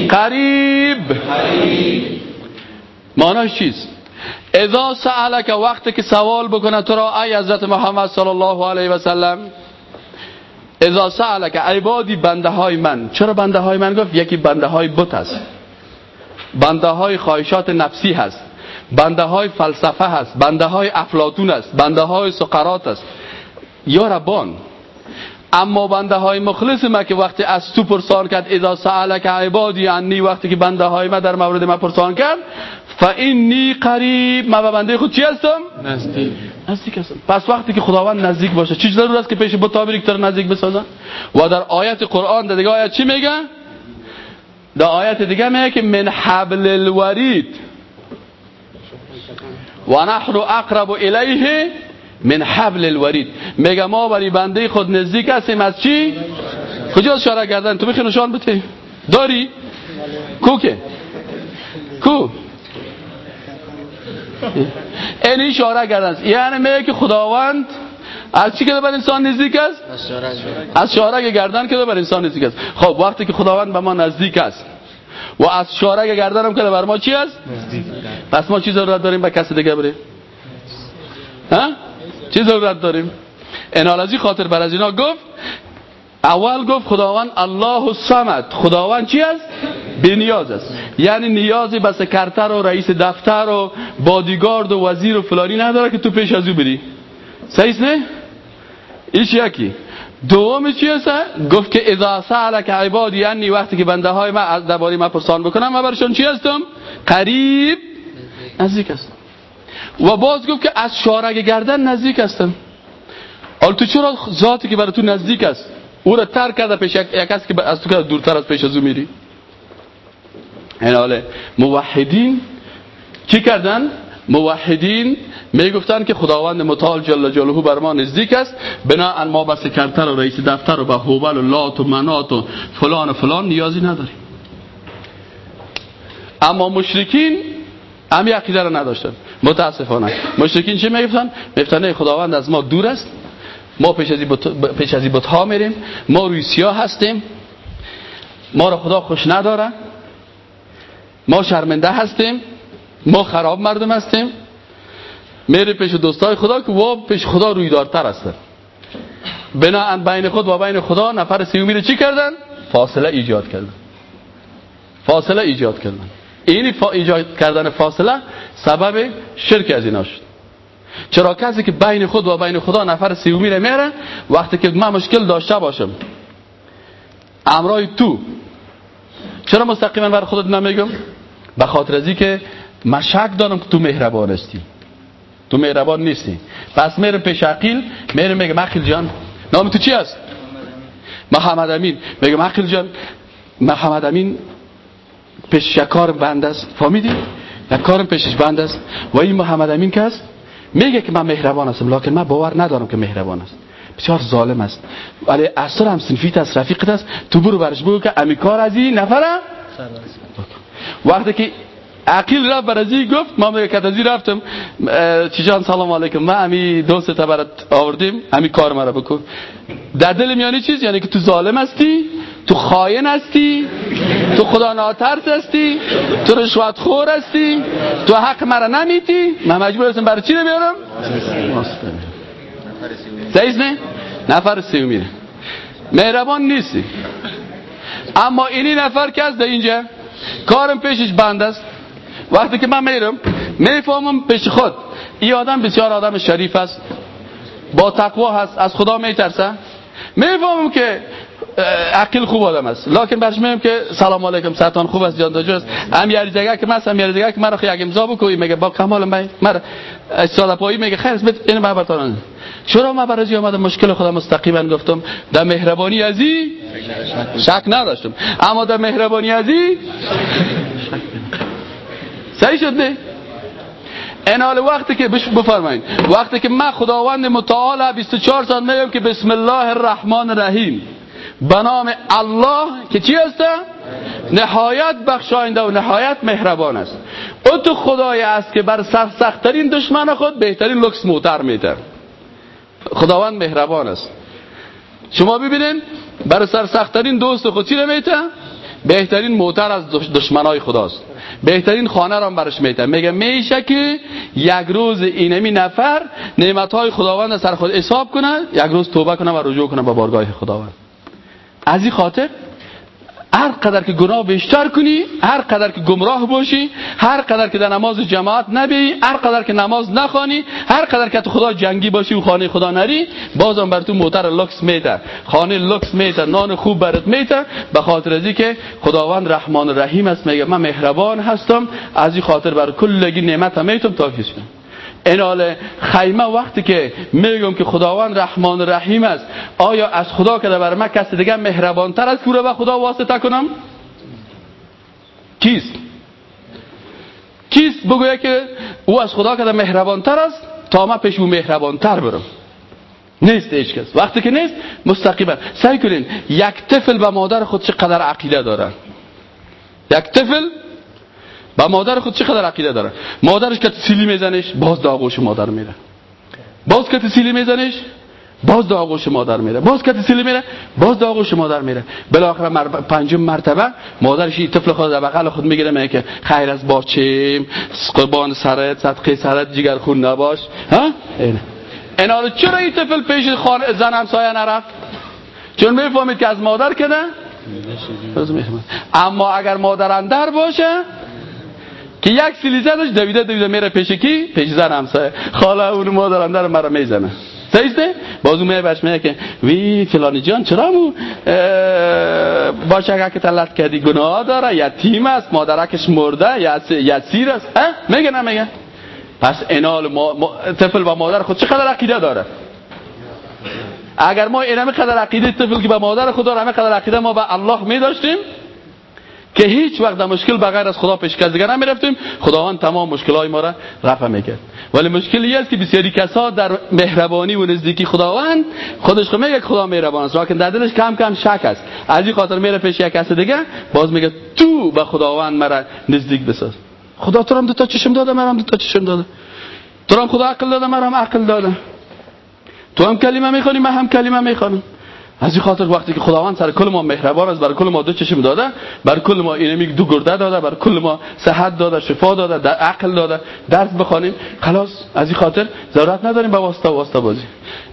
قریب معناش چیست اذا سألك وقتی که سوال بکنه تو را ای حضرت محمد صلی الله علیه و سلم اذا سألك عبادی بنده های من. چرا بنده های من؟ گفت یکی بنده های بت است. بنده های خواهشات نفسی هست. بنده های فلسفه هست بنده های افلاتون است بنده های سقرات است. یا ربان اما بنده های مخلص ما که وقتی از تو پرسان کرد اذا سألک عبادی عنی وقتی که بنده های ما در مورد ما پرسان کرد فانی قریب ما به بنده خود چی هستم؟ نزدیک. نزدیک هستم. پس وقتی که خداوند نزدیک باشه چی ضرور است که پیش بتا بری نزدیک بسازن و در آیت قرآن در دیگه آیت چی میگه؟ در آیت دیگه میگه که من حبل الورید و نحن اقرب الیه من حبل الورید میگه ما برای بنده خود نزدیک هستیم از چی؟ کجا اشاره کردن تو می‌خوای نشان بده داری؟ کو که؟ کو؟ این اشاره کردن یعنی میگه که خداوند از چی که بر انسان نزدیک است؟ از شارک گردن که بر انسان نزدیک است خب وقتی که خداوند به ما نزدیک است و از شارک گردنم کنه بر ما چی است؟ پس ما چی ضرورت داریم؟ به کسی دیگه بریم. ها؟ چی ضرورت داریم؟ انالازی خاطر بر از اینا گفت اول گفت خداوند الله الصمد. خداوند چی است؟ نیاز است. یعنی نیازی به سکرتر و رئیس دفتر و بادیگارد و وزیر و فلانی نداره که تو پیش از او بری. صحیح نه؟ ایش یکی؟ دوم چی است گفت که اذا سالک عبادی یعنی وقتی که بنده های من از درباره من پرسان بکنم من برشون چی هستم؟ قریب نزدیک است و باز گفت که از شارگ گردن نزدیک هستم. حال تو چرا ذاتی که برای تو نزدیک است؟ او را ترک کرده پیش یک کسی که از تو که دورتر از پیش از او میری. این حاله موحدین چی کردن؟ موحدین می‌گفتن که خداوند متعال جل جلاله بر ما نزدیک است. بنا ما به سکرتر و رئیس دفتر و به حوبل و لات و منات و فلان و فلان نیازی نداریم. اما مشرکین هم عقیده رو نداشتن. متاسفانه. مشرکین چی می‌گفتن؟ می‌گفتن خداوند از ما دور است. ما پیش از پیش ها میریم. ما روی سیاه هستیم. ما را خدا خوش نداره ما شرمنده هستیم. ما خراب مردم هستیم میره پیش دوستای خدا که و پیش خدا رویدارتر هستن. بنا بین خود و بین خدا نفر سیومی رو چی کردن؟ فاصله ایجاد کردن. فاصله ایجاد کردن. اینی فا ایجاد کردن فاصله سبب شرک از اینا شد. چرا کسی که بین خود و بین خدا نفر سیومی رو میره وقتی که من مشکل داشته باشم امرای تو چرا مستقیما بر خودت نمیگم؟ به خاطر ازی که من شک دارم که تو مهربان هستی. تو مهربان نیستی. پس میره پیش عقیل میره میگه مخیل جان نام تو چی است محمد امین. میگه مخیل جان محمد امین پیش کار بند است. فهمیدی؟ کارم پیشش بند است. و این محمد امین که است میگه که من مهربان هستم لکن من باور ندارم که مهربان است. بسیار ظالم است. ولی اصلا هم سنفیت است رفیقت است. تو برو برش بگو که امیکار از این نفره؟ وقتی که عقیل رفت برازی گفت ما میگه کتازی رفتم. چیجان سلام علیکم. ما امی دوست برات آوردیم. امی کار مرا بکن. در دل میانی چیز؟ یعنی که تو ظالم هستی؟ تو خاین هستی؟ تو خدا ناترس هستی؟ تو رشوت خور هستی؟ تو حق مرا نمیتی؟ من مجبور هستم برای چی نمیارم سیز نه؟ نفر سیو میره. مهربان نیستی. اما اینی نفر که از اینجا کارم پیشش بند است. وقتی که من میرم می‌فهمم پیش خود این آدم بسیار آدم شریف است با تقوا هست از خدا میترسه. می‌فهمم که عقل خوب آدم است. لکن برش میگم که سلام علیکم سلطان خوب است جان است هم یاری دیگه که مثلا یاری دیگه که مرا خیلی امضا بکنی میگه با کمال من مرا سال پایی میگه خیر بت این ما براتون چرا ما برای اومدم مشکل خدا مستقیما گفتم. در مهربانی ازی؟ شک نداشتم. اما در مهربانی ازی؟ صحیح شد نه؟ حال وقتی که بفرمایید. وقتی که من خداوند متعال 24 ساعت میگم که بسم الله الرحمن الرحیم. به نام الله که چی هست؟ نهایت بخشاینده و نهایت مهربان است. او تو خدای است که بر سختترین دشمن خود بهترین لکس موتر میده. خداوند مهربان است. شما ببینین بر سختترین دوست خود چی میته بهترین موتر از دشمنای خداست. بهترین خانه را برش میتن. میگه میشه که یک روز اینمی نفر نعمتهای خداوند سر خود حساب کنه یک روز توبه کنه و رجوع کنه به بارگاه خداوند. از این خاطر هر قدر که گناه بیشتر کنی هر قدر که گمراه باشی هر قدر که در نماز جماعت نبی هر قدر که نماز نخوانی هر قدر که تو خدا جنگی باشی و خانه خدا نری بازم بر تو موتر لکس میته خانه لکس میته نان خوب برات میته به خاطر ازی که خداوند رحمان رحیم است میگه من مهربان هستم از این خاطر بر کلگی نعمت میتم تا کنم. انال خیمه وقتی که میگم که خداوند رحمان رحیم است آیا از خدا که بر من کسی دیگه مهربانتر از پوره به خدا واسطه کنم؟ کیست؟ کیست بگویه که او از خدا که مهربانتر است تا من پیش او مهربانتر برم؟ نیست هیچ کس. وقتی که نیست مستقیما. سعی کنین یک طفل به مادر خود چقدر عقیده داره یک طفل با مادر خود چقدر عقیده داره؟ مادرش که سیلی میزنش باز داغوش مادر میره. باز که سیلی میزنش باز دو آغوش مادر میره. باز کت سیلی میره باز دو آغوش مادر میره. بالاخره مر... پنجم مرتبه مادرش طفل خود در بغل خود می‌گیره میگه که خیر از باچیم قربان سرت صدقه سرت جگر خون نباش. ها؟ اینه. اینا چرا این طفل پیش خانه زن همسایه نرفت؟ چون می‌فهمید که از مادر کنه اما اگر مادر اندر باشه که یک سیلی زدش دویده دویده میره پیش کی؟ پیش زن همسایه. خاله اون مادر اندر مرا می‌زنه. سیسته بازو می بش میگه که وی فلانی جان چرا مو؟ باشه که تلت کردی گناه داره یتیم است مادرکش مرده یا سیر است. میگه نه میگه. پس انال ما... طفل و مادر خود چقدر عقیده داره؟ اگر ما این همه قدر عقیده طفل که به مادر خود داره همه قدر عقیده ما به الله می داشتیم که هیچ وقت در مشکل بغیر از خدا پیش دیگر نمی رفتیم خداوند تمام مشکل های ما را رفع می‌کرد. ولی مشکلی است که بسیاری کسا در مهربانی و نزدیکی خداوند خودش خود میگه خدا مهربان است لیکن در دلش کم کم شک است. از این خاطر میره پیش یک کس دیگه باز میگه تو به خداوند مرا نزدیک بساز. خدا تو هم دو تا چشم داده منم دو تا چشم داده. تو هم خدا عقل داده منم عقل داده. تو هم کلمه می‌خوانی من هم کلمه می‌خوانم از این خاطر وقتی که خداوند سر کل ما مهربان است بر کل ما دو چشم داده بر کل ما اینمی دو گرده داده بر کل ما صحت داده شفا داده در عقل داده درس بخوانیم. خلاص از این خاطر ضرورت نداریم با واسطه واسطه بازی.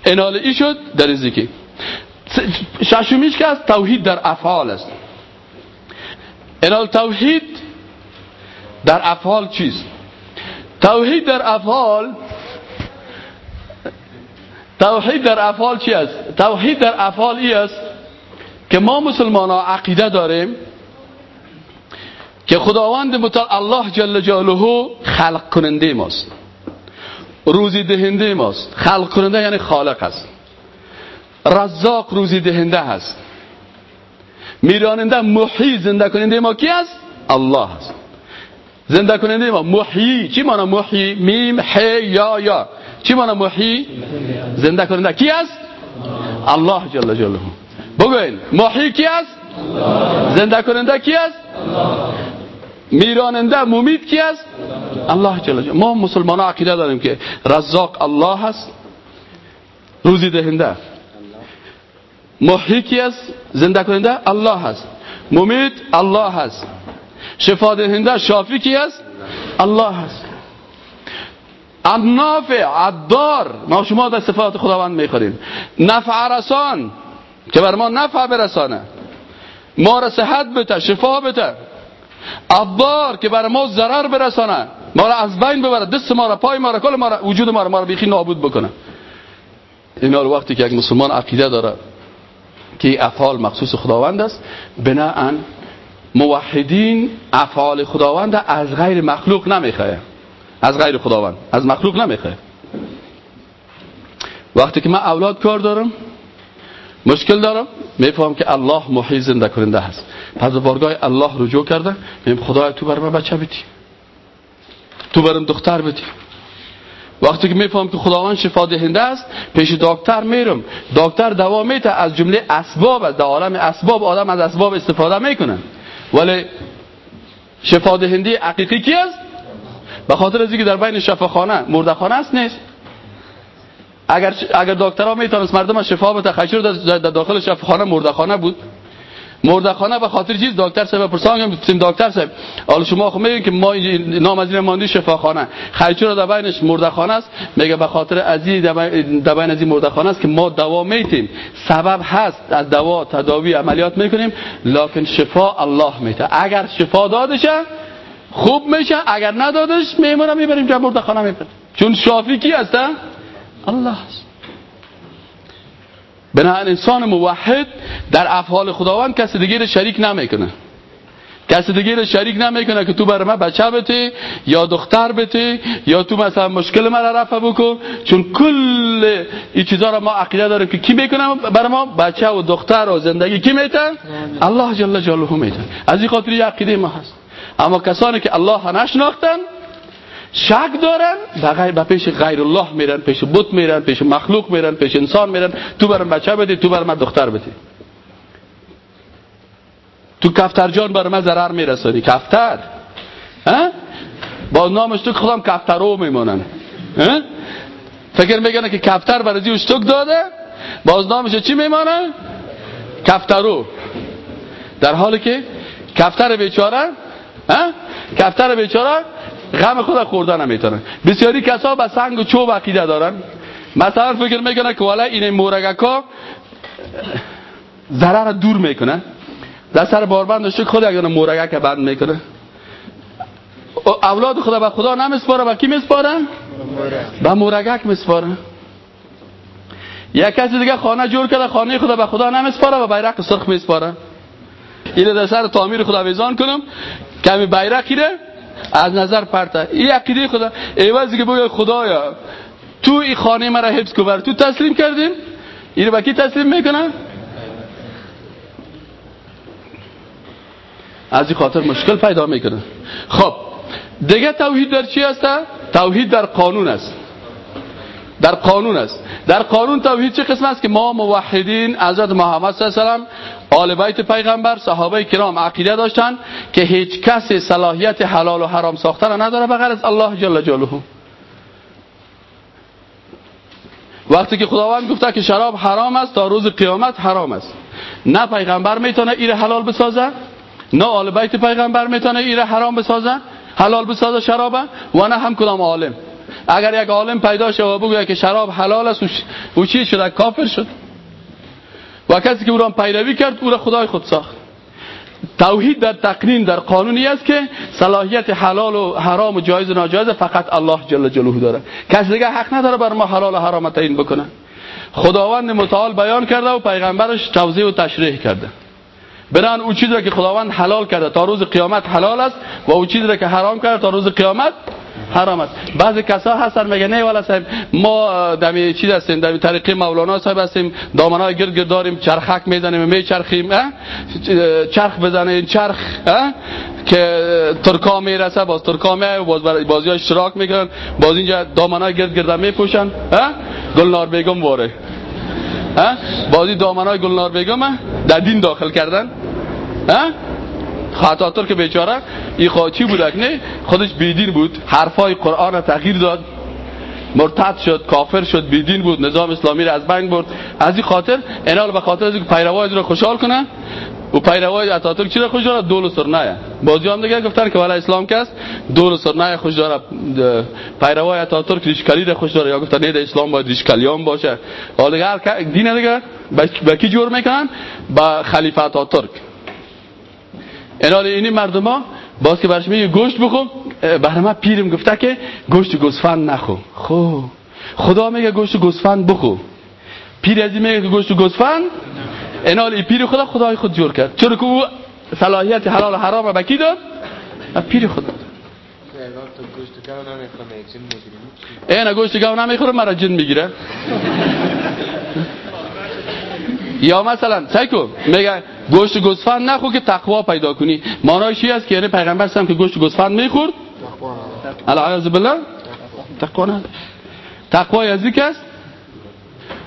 انال ای شد در ریزیکی ششمیش که از توحید در افعال است. انال توحید در افعال چیست؟ توحید در افعال توحید در افعال چی است؟ توحید در افعال ای است که ما مسلمان ها عقیده داریم که خداوند متعال الله جل جلاله خلق کننده ماست. روزی دهنده ماست. خلق کننده یعنی خالق است. رزاق روزی دهنده هست. میراننده محی زنده کننده ما کی است؟ الله است. زنده کننده ما محی چی معنی محی میم ح یا یا. چی معنی محی؟ زنده کننده. کی است الله جل جلاله. بگوین محی کی است زنده کننده کی است میراننده ممید کی است الله جل جلاله. ما مسلمان عقیده داریم که رزاق الله هست. روزی دهنده. محی کی است زنده کننده الله هست. ممید الله هست. شفا دهنده شافی کی است الله هست. النافع عدار ما شما در صفات خداوند می‌خوریم. نفع رسان. که بر ما نفع برسانه. ما را صحت بده شفا بده. عدار که بر ما ضرر برسانه. ما را از بین ببره. دست ما را پای ما را کل ما را وجود ما را ما را بیخی نابود بکنه. اینا وقتی که یک مسلمان عقیده داره که افعال مخصوص خداوند است بناهن موحدین افعال خداوند از غیر مخلوق نمی‌خواه. از غیر خداوند از مخلوق نمی‌خواه وقتی که من اولاد کار دارم مشکل دارم میفهم که الله محی زنده کننده هست. پس بارگاه الله رجوع کرده میم خدای تو برم بچه بیتی. تو برم دختر بیتی. وقتی که میفهم که خداوند شفا دهنده است پیش دکتر میرم. دکتر دوا میته از جمله اسباب در عالم اسباب آدم از اسباب استفاده می‌کنه. ولی شفا دهنده حقیقی کی است؟ به خاطر از اینکه در بین شفاخانه مردخانه است نیست. اگر اگر دکترها می‌تونست مردم شفا بده خیلی در داخل شفاخانه مردخانه بود. مردخانه به خاطر چیز؟ دکتر صاحب پرسان تیم دکتر صاحب؟ حالا شما خب میگین که ما نام از این ماندی شفاخانه. خیلی در بینش مردخانه است. میگه به خاطر از این در بین از این مردخانه است که ما دوا میتیم. سبب هست از دوا تداوی عملیات می‌کنیم لکن شفا الله میته اگر شفا دادشه خوب میشه اگر ندادش میمونه می‌بریم جا مردخانه می‌بریم. چون شافی کی هست الله بنابراین انسان موحد در افعال خداوند کسی دیگه شریک نمی‌کنه. کسی دیگه رو شریک نمی‌کنه که تو برای من بچه بتی یا دختر بتی یا تو مثلا مشکل من رفع بکن. چون کل این چیزا رو ما عقیده داریم که کی می‌کنه برای ما؟ بچه و دختر و زندگی کی میتن؟ الله جل جلاله میتن. از این خاطر عقیده ما هست. اما کسانی که الله نشناختن شک دارن به پیش غیر الله میرن پیش بت میرن پیش مخلوق میرن پیش انسان میرن. تو برم بچه بدی تو برم دختر بدی. تو کفتر جان برای من ضرر میرسانی. کفتر. با نامش تو خودم کفترو میمونن فکر میگنه که کفتر برای اشتک داده؟ باز نامش چی میمانه؟ کفترو. در حالی که کفتر بیچاره ها کفتر بیچاره غم خود خوردن نمی‌تونه بسیاری کسا به سنگ و چوب عقیده دارن. مثلا فکر می‌کنه که والا این مورگک ها ضرر دور می‌کنه. در سر باربند شک خود اگر مورگک بند می‌کنه. اولاد خدا به خدا نمیسپاره به کی میسپاره؟ به مورگک میسپاره. یک کسی دیگه خانه جور کرده خانه خدا به خدا نمیسپاره و بیرق سرخ میسپاره. اینو در سر تعمیر خدا ویزان کنم. کمی بیرقی ره از نظر پرته این عقیده خدا. ایوازی که بگه خدایا تو این خانه مرا حفظ کن. تو تسلیم کردیم. اینو به کی تسلیم می‌کنن؟ از این خاطر مشکل پیدا می‌کنه. خب دیگه توحید در چی هست؟ توحید در قانون است. در قانون است. در قانون توحید چه قسم است که ما موحدین حضرت محمد صلی الله علیه و آل بیت پیغمبر صحابه کرام عقیده داشتن که هیچ کس صلاحیت حلال و حرام ساختن نداره بغیر از الله جل جلاله. وقتی که خداوند گفته که شراب حرام است تا روز قیامت حرام است. نه پیغمبر می‌تونه ایره حلال بسازه نه آل بیت پیغمبر می‌تونه ایره حرام بسازه حلال بسازه شراب و نه هم کدام عالم. اگر یک عالم پیدا شه و بگه که شراب حلال است او چی شده کافر شد. و کسی که او را پیروی کرد او را خدای خود ساخت. توحید در تقنین در قانونی است که صلاحیت حلال و حرام و جایز و ناجایز فقط الله جل جلاله داره. کسی دیگه حق نداره بر ما حلال و حرام تعیین بکنه. خداوند متعال بیان کرده و پیغمبرش توضیح و تشریح کرده. بران او چیزی که خداوند حلال کرده تا روز قیامت حلال است و او چیزی که حرام کرده تا روز قیامت حرام است بعضی کسا هستن میگه نه والا صاحب؟ ما دمی چی هستیم؟ دمی طریق مولانا صاحب هستیم. دامنای گرد گرد داریم چرخک می‌زنیم میچرخیم چرخ بزنیم چرخ که ترکا می‌رسه باز ترکا می و باز بازی ها اشتراک می‌کنن. باز اینجا دامنای گرد گرد میپوشن گلنار بیگم واره. بازی دامنای گلنار بیگم در دین داخل کردن خطاتر که بیچاره این خواچی بود نه؟ خودش بیدین بود. حرفای قرآن تغییر داد. مرتد شد کافر شد بیدین بود نظام اسلامی را از بین برد. از این خاطر انال به خاطر از که پیروای را خوشحال کنن و پیروای اتاتورک را خوش داره؟ دول سرنایه بازی هم دیگه گفتن که والا اسلام است دول سرنایه خوش داره. پیروای اتاتورک ریشکلی را خوش داره. یا گفتن نه اسلام باید ریشکلی هم باشه. حالا دیگه هر دین دیگه؟ به کی جور می‌کنن؟ با خلیفه اتاتورک انال اینی مردم ها باز که برش میگه گوشت بخو برای پیرم گفته که گوشت گوسفند نخو خو خدا میگه گوشت گوسفند بخو پیر از میگه که گوشت گوسفند انال ای پیر خدا خدای خود جور کرد. چرا که او صلاحیت حلال و حرام را بکی داد؟ پیر خدا اینا گوشت گاو نمی‌خوره مرا جن می‌گیره. یا مثلا سایکو میگه گوشت گوسفند نخو که تقوا پیدا کنی. معنای چی است که یعنی پیغمبر سم که گوشت گوسفند می‌خورد؟ العیاذ بالله. تقوا نه. تقوا از است؟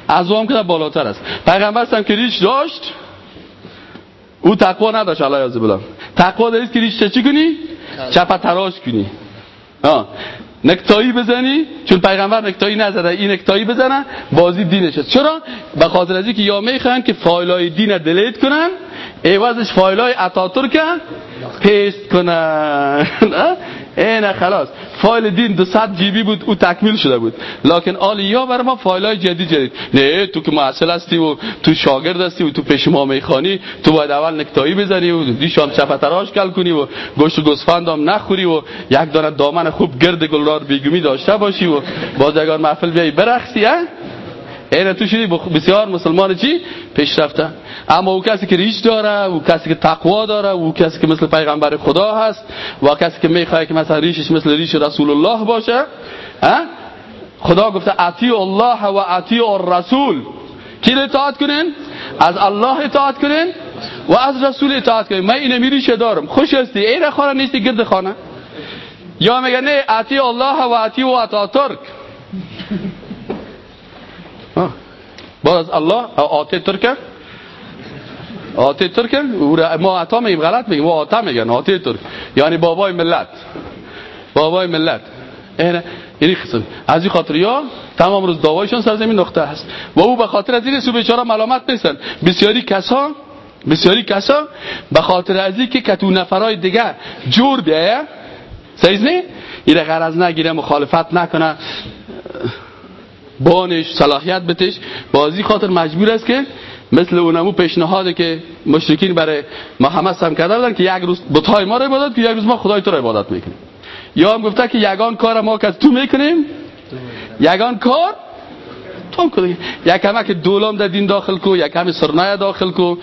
از هم که بالاتر است. پیغمبر سم که ریش داشت او تقوا نداشت. العیاذ بالله. تقوا دارید که ریش چی کنی؟ چپ تراش کنی. ها نکتایی بزنی؟ چون پیغمبر نکتایی نزده این نکتایی بزنه بازی دینش چرا؟ به خاطر از که یا می‌خوان که فایلای دین delete کنن عوضش فایلای اتاتورک paste کنن. اینه خلاص. فایل دین 200 GB بود او تکمیل شده بود. لکن یا بر ما فایل های جدید جدید. نه تو که محصل هستی و تو شاگرد هستی و تو پیش ما می‌خوانی تو باید اول نکتایی بزنی و دیشام چپتراش کل کنی و گوشت گوسفند هم نخوری و یک دانه دامن خوب گرد گلرار بیگمی داشته باشی و باز اگر محفل بیایی برخصی این تو شدی بسیار مسلمان چی؟ پیشرفته. اما او کسی که ریش داره او کسی که تقوا داره او کسی که مثل پیغمبر خدا هست و کسی که می‌خواد که مثلا ریشش مثل ریش رسول الله باشه خدا گفته اطیع الله و اطیع الرسول. کی اطاعت کنین؟ از الله اطاعت کنین و از رسول اطاعت کنین. من اینه میریشه دارم. خوش هستی؟ این خانه نیستی گرد خانه. یا میگه نه اطیع الله و اطیع و اتاترک باز الله آتی ترکه. آتی ترکه. ما عطا میگیم غلط میگیم. ما آتا میگن آتی ترک. یعنی بابای ملت. بابای ملت. این قسم از این خاطر یا تمام روز دعوایشون سرزمین نقطه هست و او به خاطر از این سو بیچاره ملامت نیستن بسیاری کسا بسیاری کسا به خاطر از این که کتو نفرای دیگه جور بیایه. سیز نه این نگیره مخالفت نکنه. بانش صلاحیت بتش. بازی خاطر مجبور است که مثل اونمو پیشنهاده که مشرکین برای محمد سم کرده بودن که یک روز بتای ما رو عبادت که یک روز ما خدای تو رو عبادت می‌کنیم. یا هم گفته که یگان کار ما که تو می‌کنیم یگان کار تو کنی یک همه که دولام در دین داخل کو یک همه سرنای داخل کو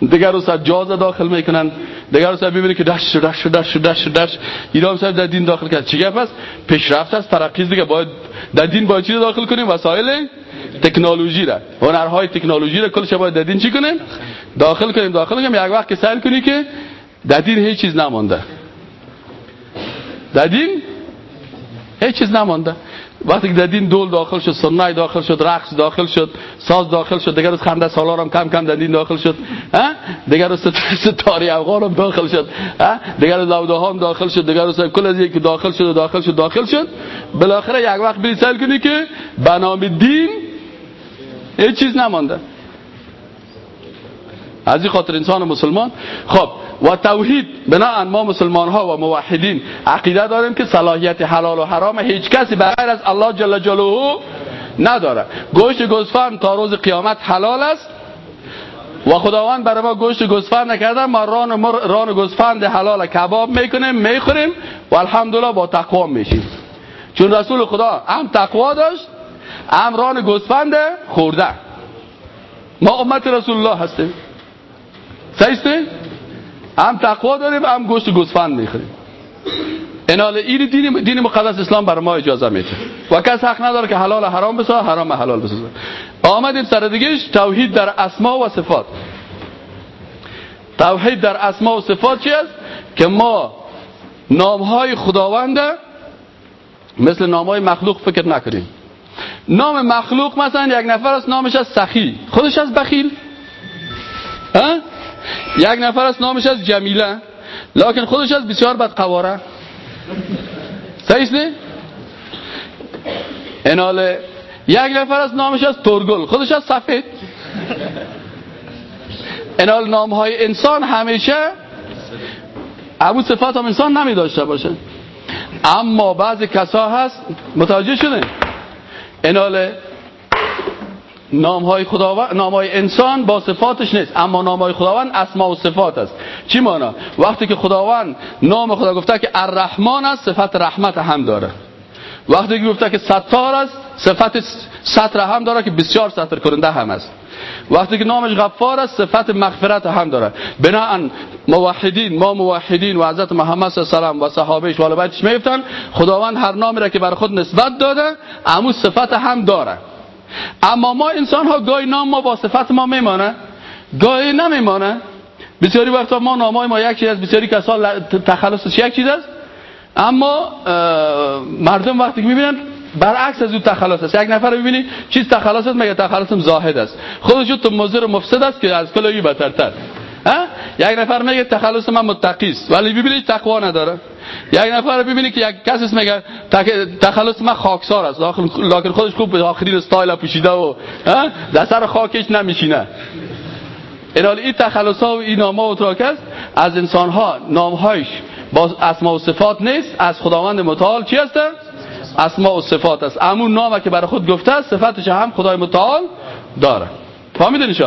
دیگر روز جاز داخل می‌کنن دیگر روز ببینی که دش دش دش دش دش ایران صاحب در دین داخل کرد. چی گپ است پیشرفت است ترقی دیگه. باید در دین باید چی داخل کنیم؟ وسایل تکنولوژی را. هنرهای تکنولوژی را. کلش باید در دین چی کنیم؟ داخل کنیم داخل کنیم. یک وقت که سعی کنی که در دین هیچ چیز نمانده. در دین هیچ چیز نمانده. وقتی که دین دول داخل شد سنای داخل شد رقص داخل شد ساز داخل شد دیگر روز خنده سالار هم کم کم دین داخل شد دیگر روز ستاری افغان هم داخل شد دیگر روز لوده هم داخل شد دیگر روز کل از که داخل شد داخل شد داخل شد. بالاخره یک وقت بری سال کنی که به نام دین هیچ چیز نمانده. از این خاطر انسان مسلمان. خب و توحید بنا ما مسلمان ها و موحدین. عقیده داریم که صلاحیت حلال و حرام هیچ کسی بغیر از الله جل جلاله نداره. گوشت گوسفند تا روز قیامت حلال است و خداوند برای ما گوشت گوسفند نکرده ما ران, مر... ران گوسفند حلال کباب می‌کنیم می‌خوریم و الحمدلله با تقوا میشیم. چون رسول خدا هم تقوا داشت هم ران گوسفند خورده. ما امت رسول الله هستیم. صحیح هم تقوا داریم هم گوشت گوسفند می‌خوریم. انال این دین دین مقدس اسلام بر ما اجازه میده. و کس حق نداره که حلال حرام بسازه حرام حلال بسازه. آمدیم سر دیگهش توحید در اسما و صفات. توحید در اسما و صفات چی است؟ که ما نامهای خداوند مثل نامهای مخلوق فکر نکنیم. نام مخلوق مثلا یک نفر است نامش از سخی. خودش از بخیل. یک نفر است نامش از جمیله. لکن خودش از بسیار بدقواره. صحیح نه اناله یک نفر از نامش از ترگل. خودش از سفید. انال نام های انسان همیشه ابو صفات هم انسان نمی داشته باشه. اما بعض کسا هست متوجه شده انال نام های خداوند نام های انسان با صفاتش نیست اما نام های خداوند اسما و صفات است. چی مانا؟ وقتی که خداوند نام خدا گفته که الرحمن است صفت رحمت هم داره. وقتی که گفته که ستار است صفت ستر هم داره که بسیار ستر کننده هم است. وقتی که نامش غفار است صفت مغفرت هم داره. بناهن موحدین ما موحدین و حضرت محمد صلی الله علیه و صحابهش و بیتش میفتن خداوند هر نامی را که بر خود نسبت داده امو صفت هم داره. اما ما انسان ها گاهی نام ما با صفت ما میمانه گاهی نمیمانه. بسیاری وقتا ما نامای ما یک چیز است بسیاری کسا تخلصش یک چیز است اما مردم وقتی که می‌بینن برعکس از اون تخلص است. یک نفر ببینی چیز تخلص است مگه تخلصم زاهد است. خودش تو مضر مفسد است که از کلایی بدترتر. یک نفر میگه تخلص من متقی است. ولی ببینی تقوا نداره. یک نفر ببینی که یک کسی میگه تخلص من خاکسار است. لکن خودش خوب آخرین استایل پوشیده و در سر خاکش نمیشینه این این تخلص ها و این نام ها و تراکست از انسان ها نام هایش با اسما و صفات نیست. از خداوند متعال چی هسته؟ اسما و صفات است. امون نام که برای خود گفته است صفتش هم خدای متعال داره. فهمیدین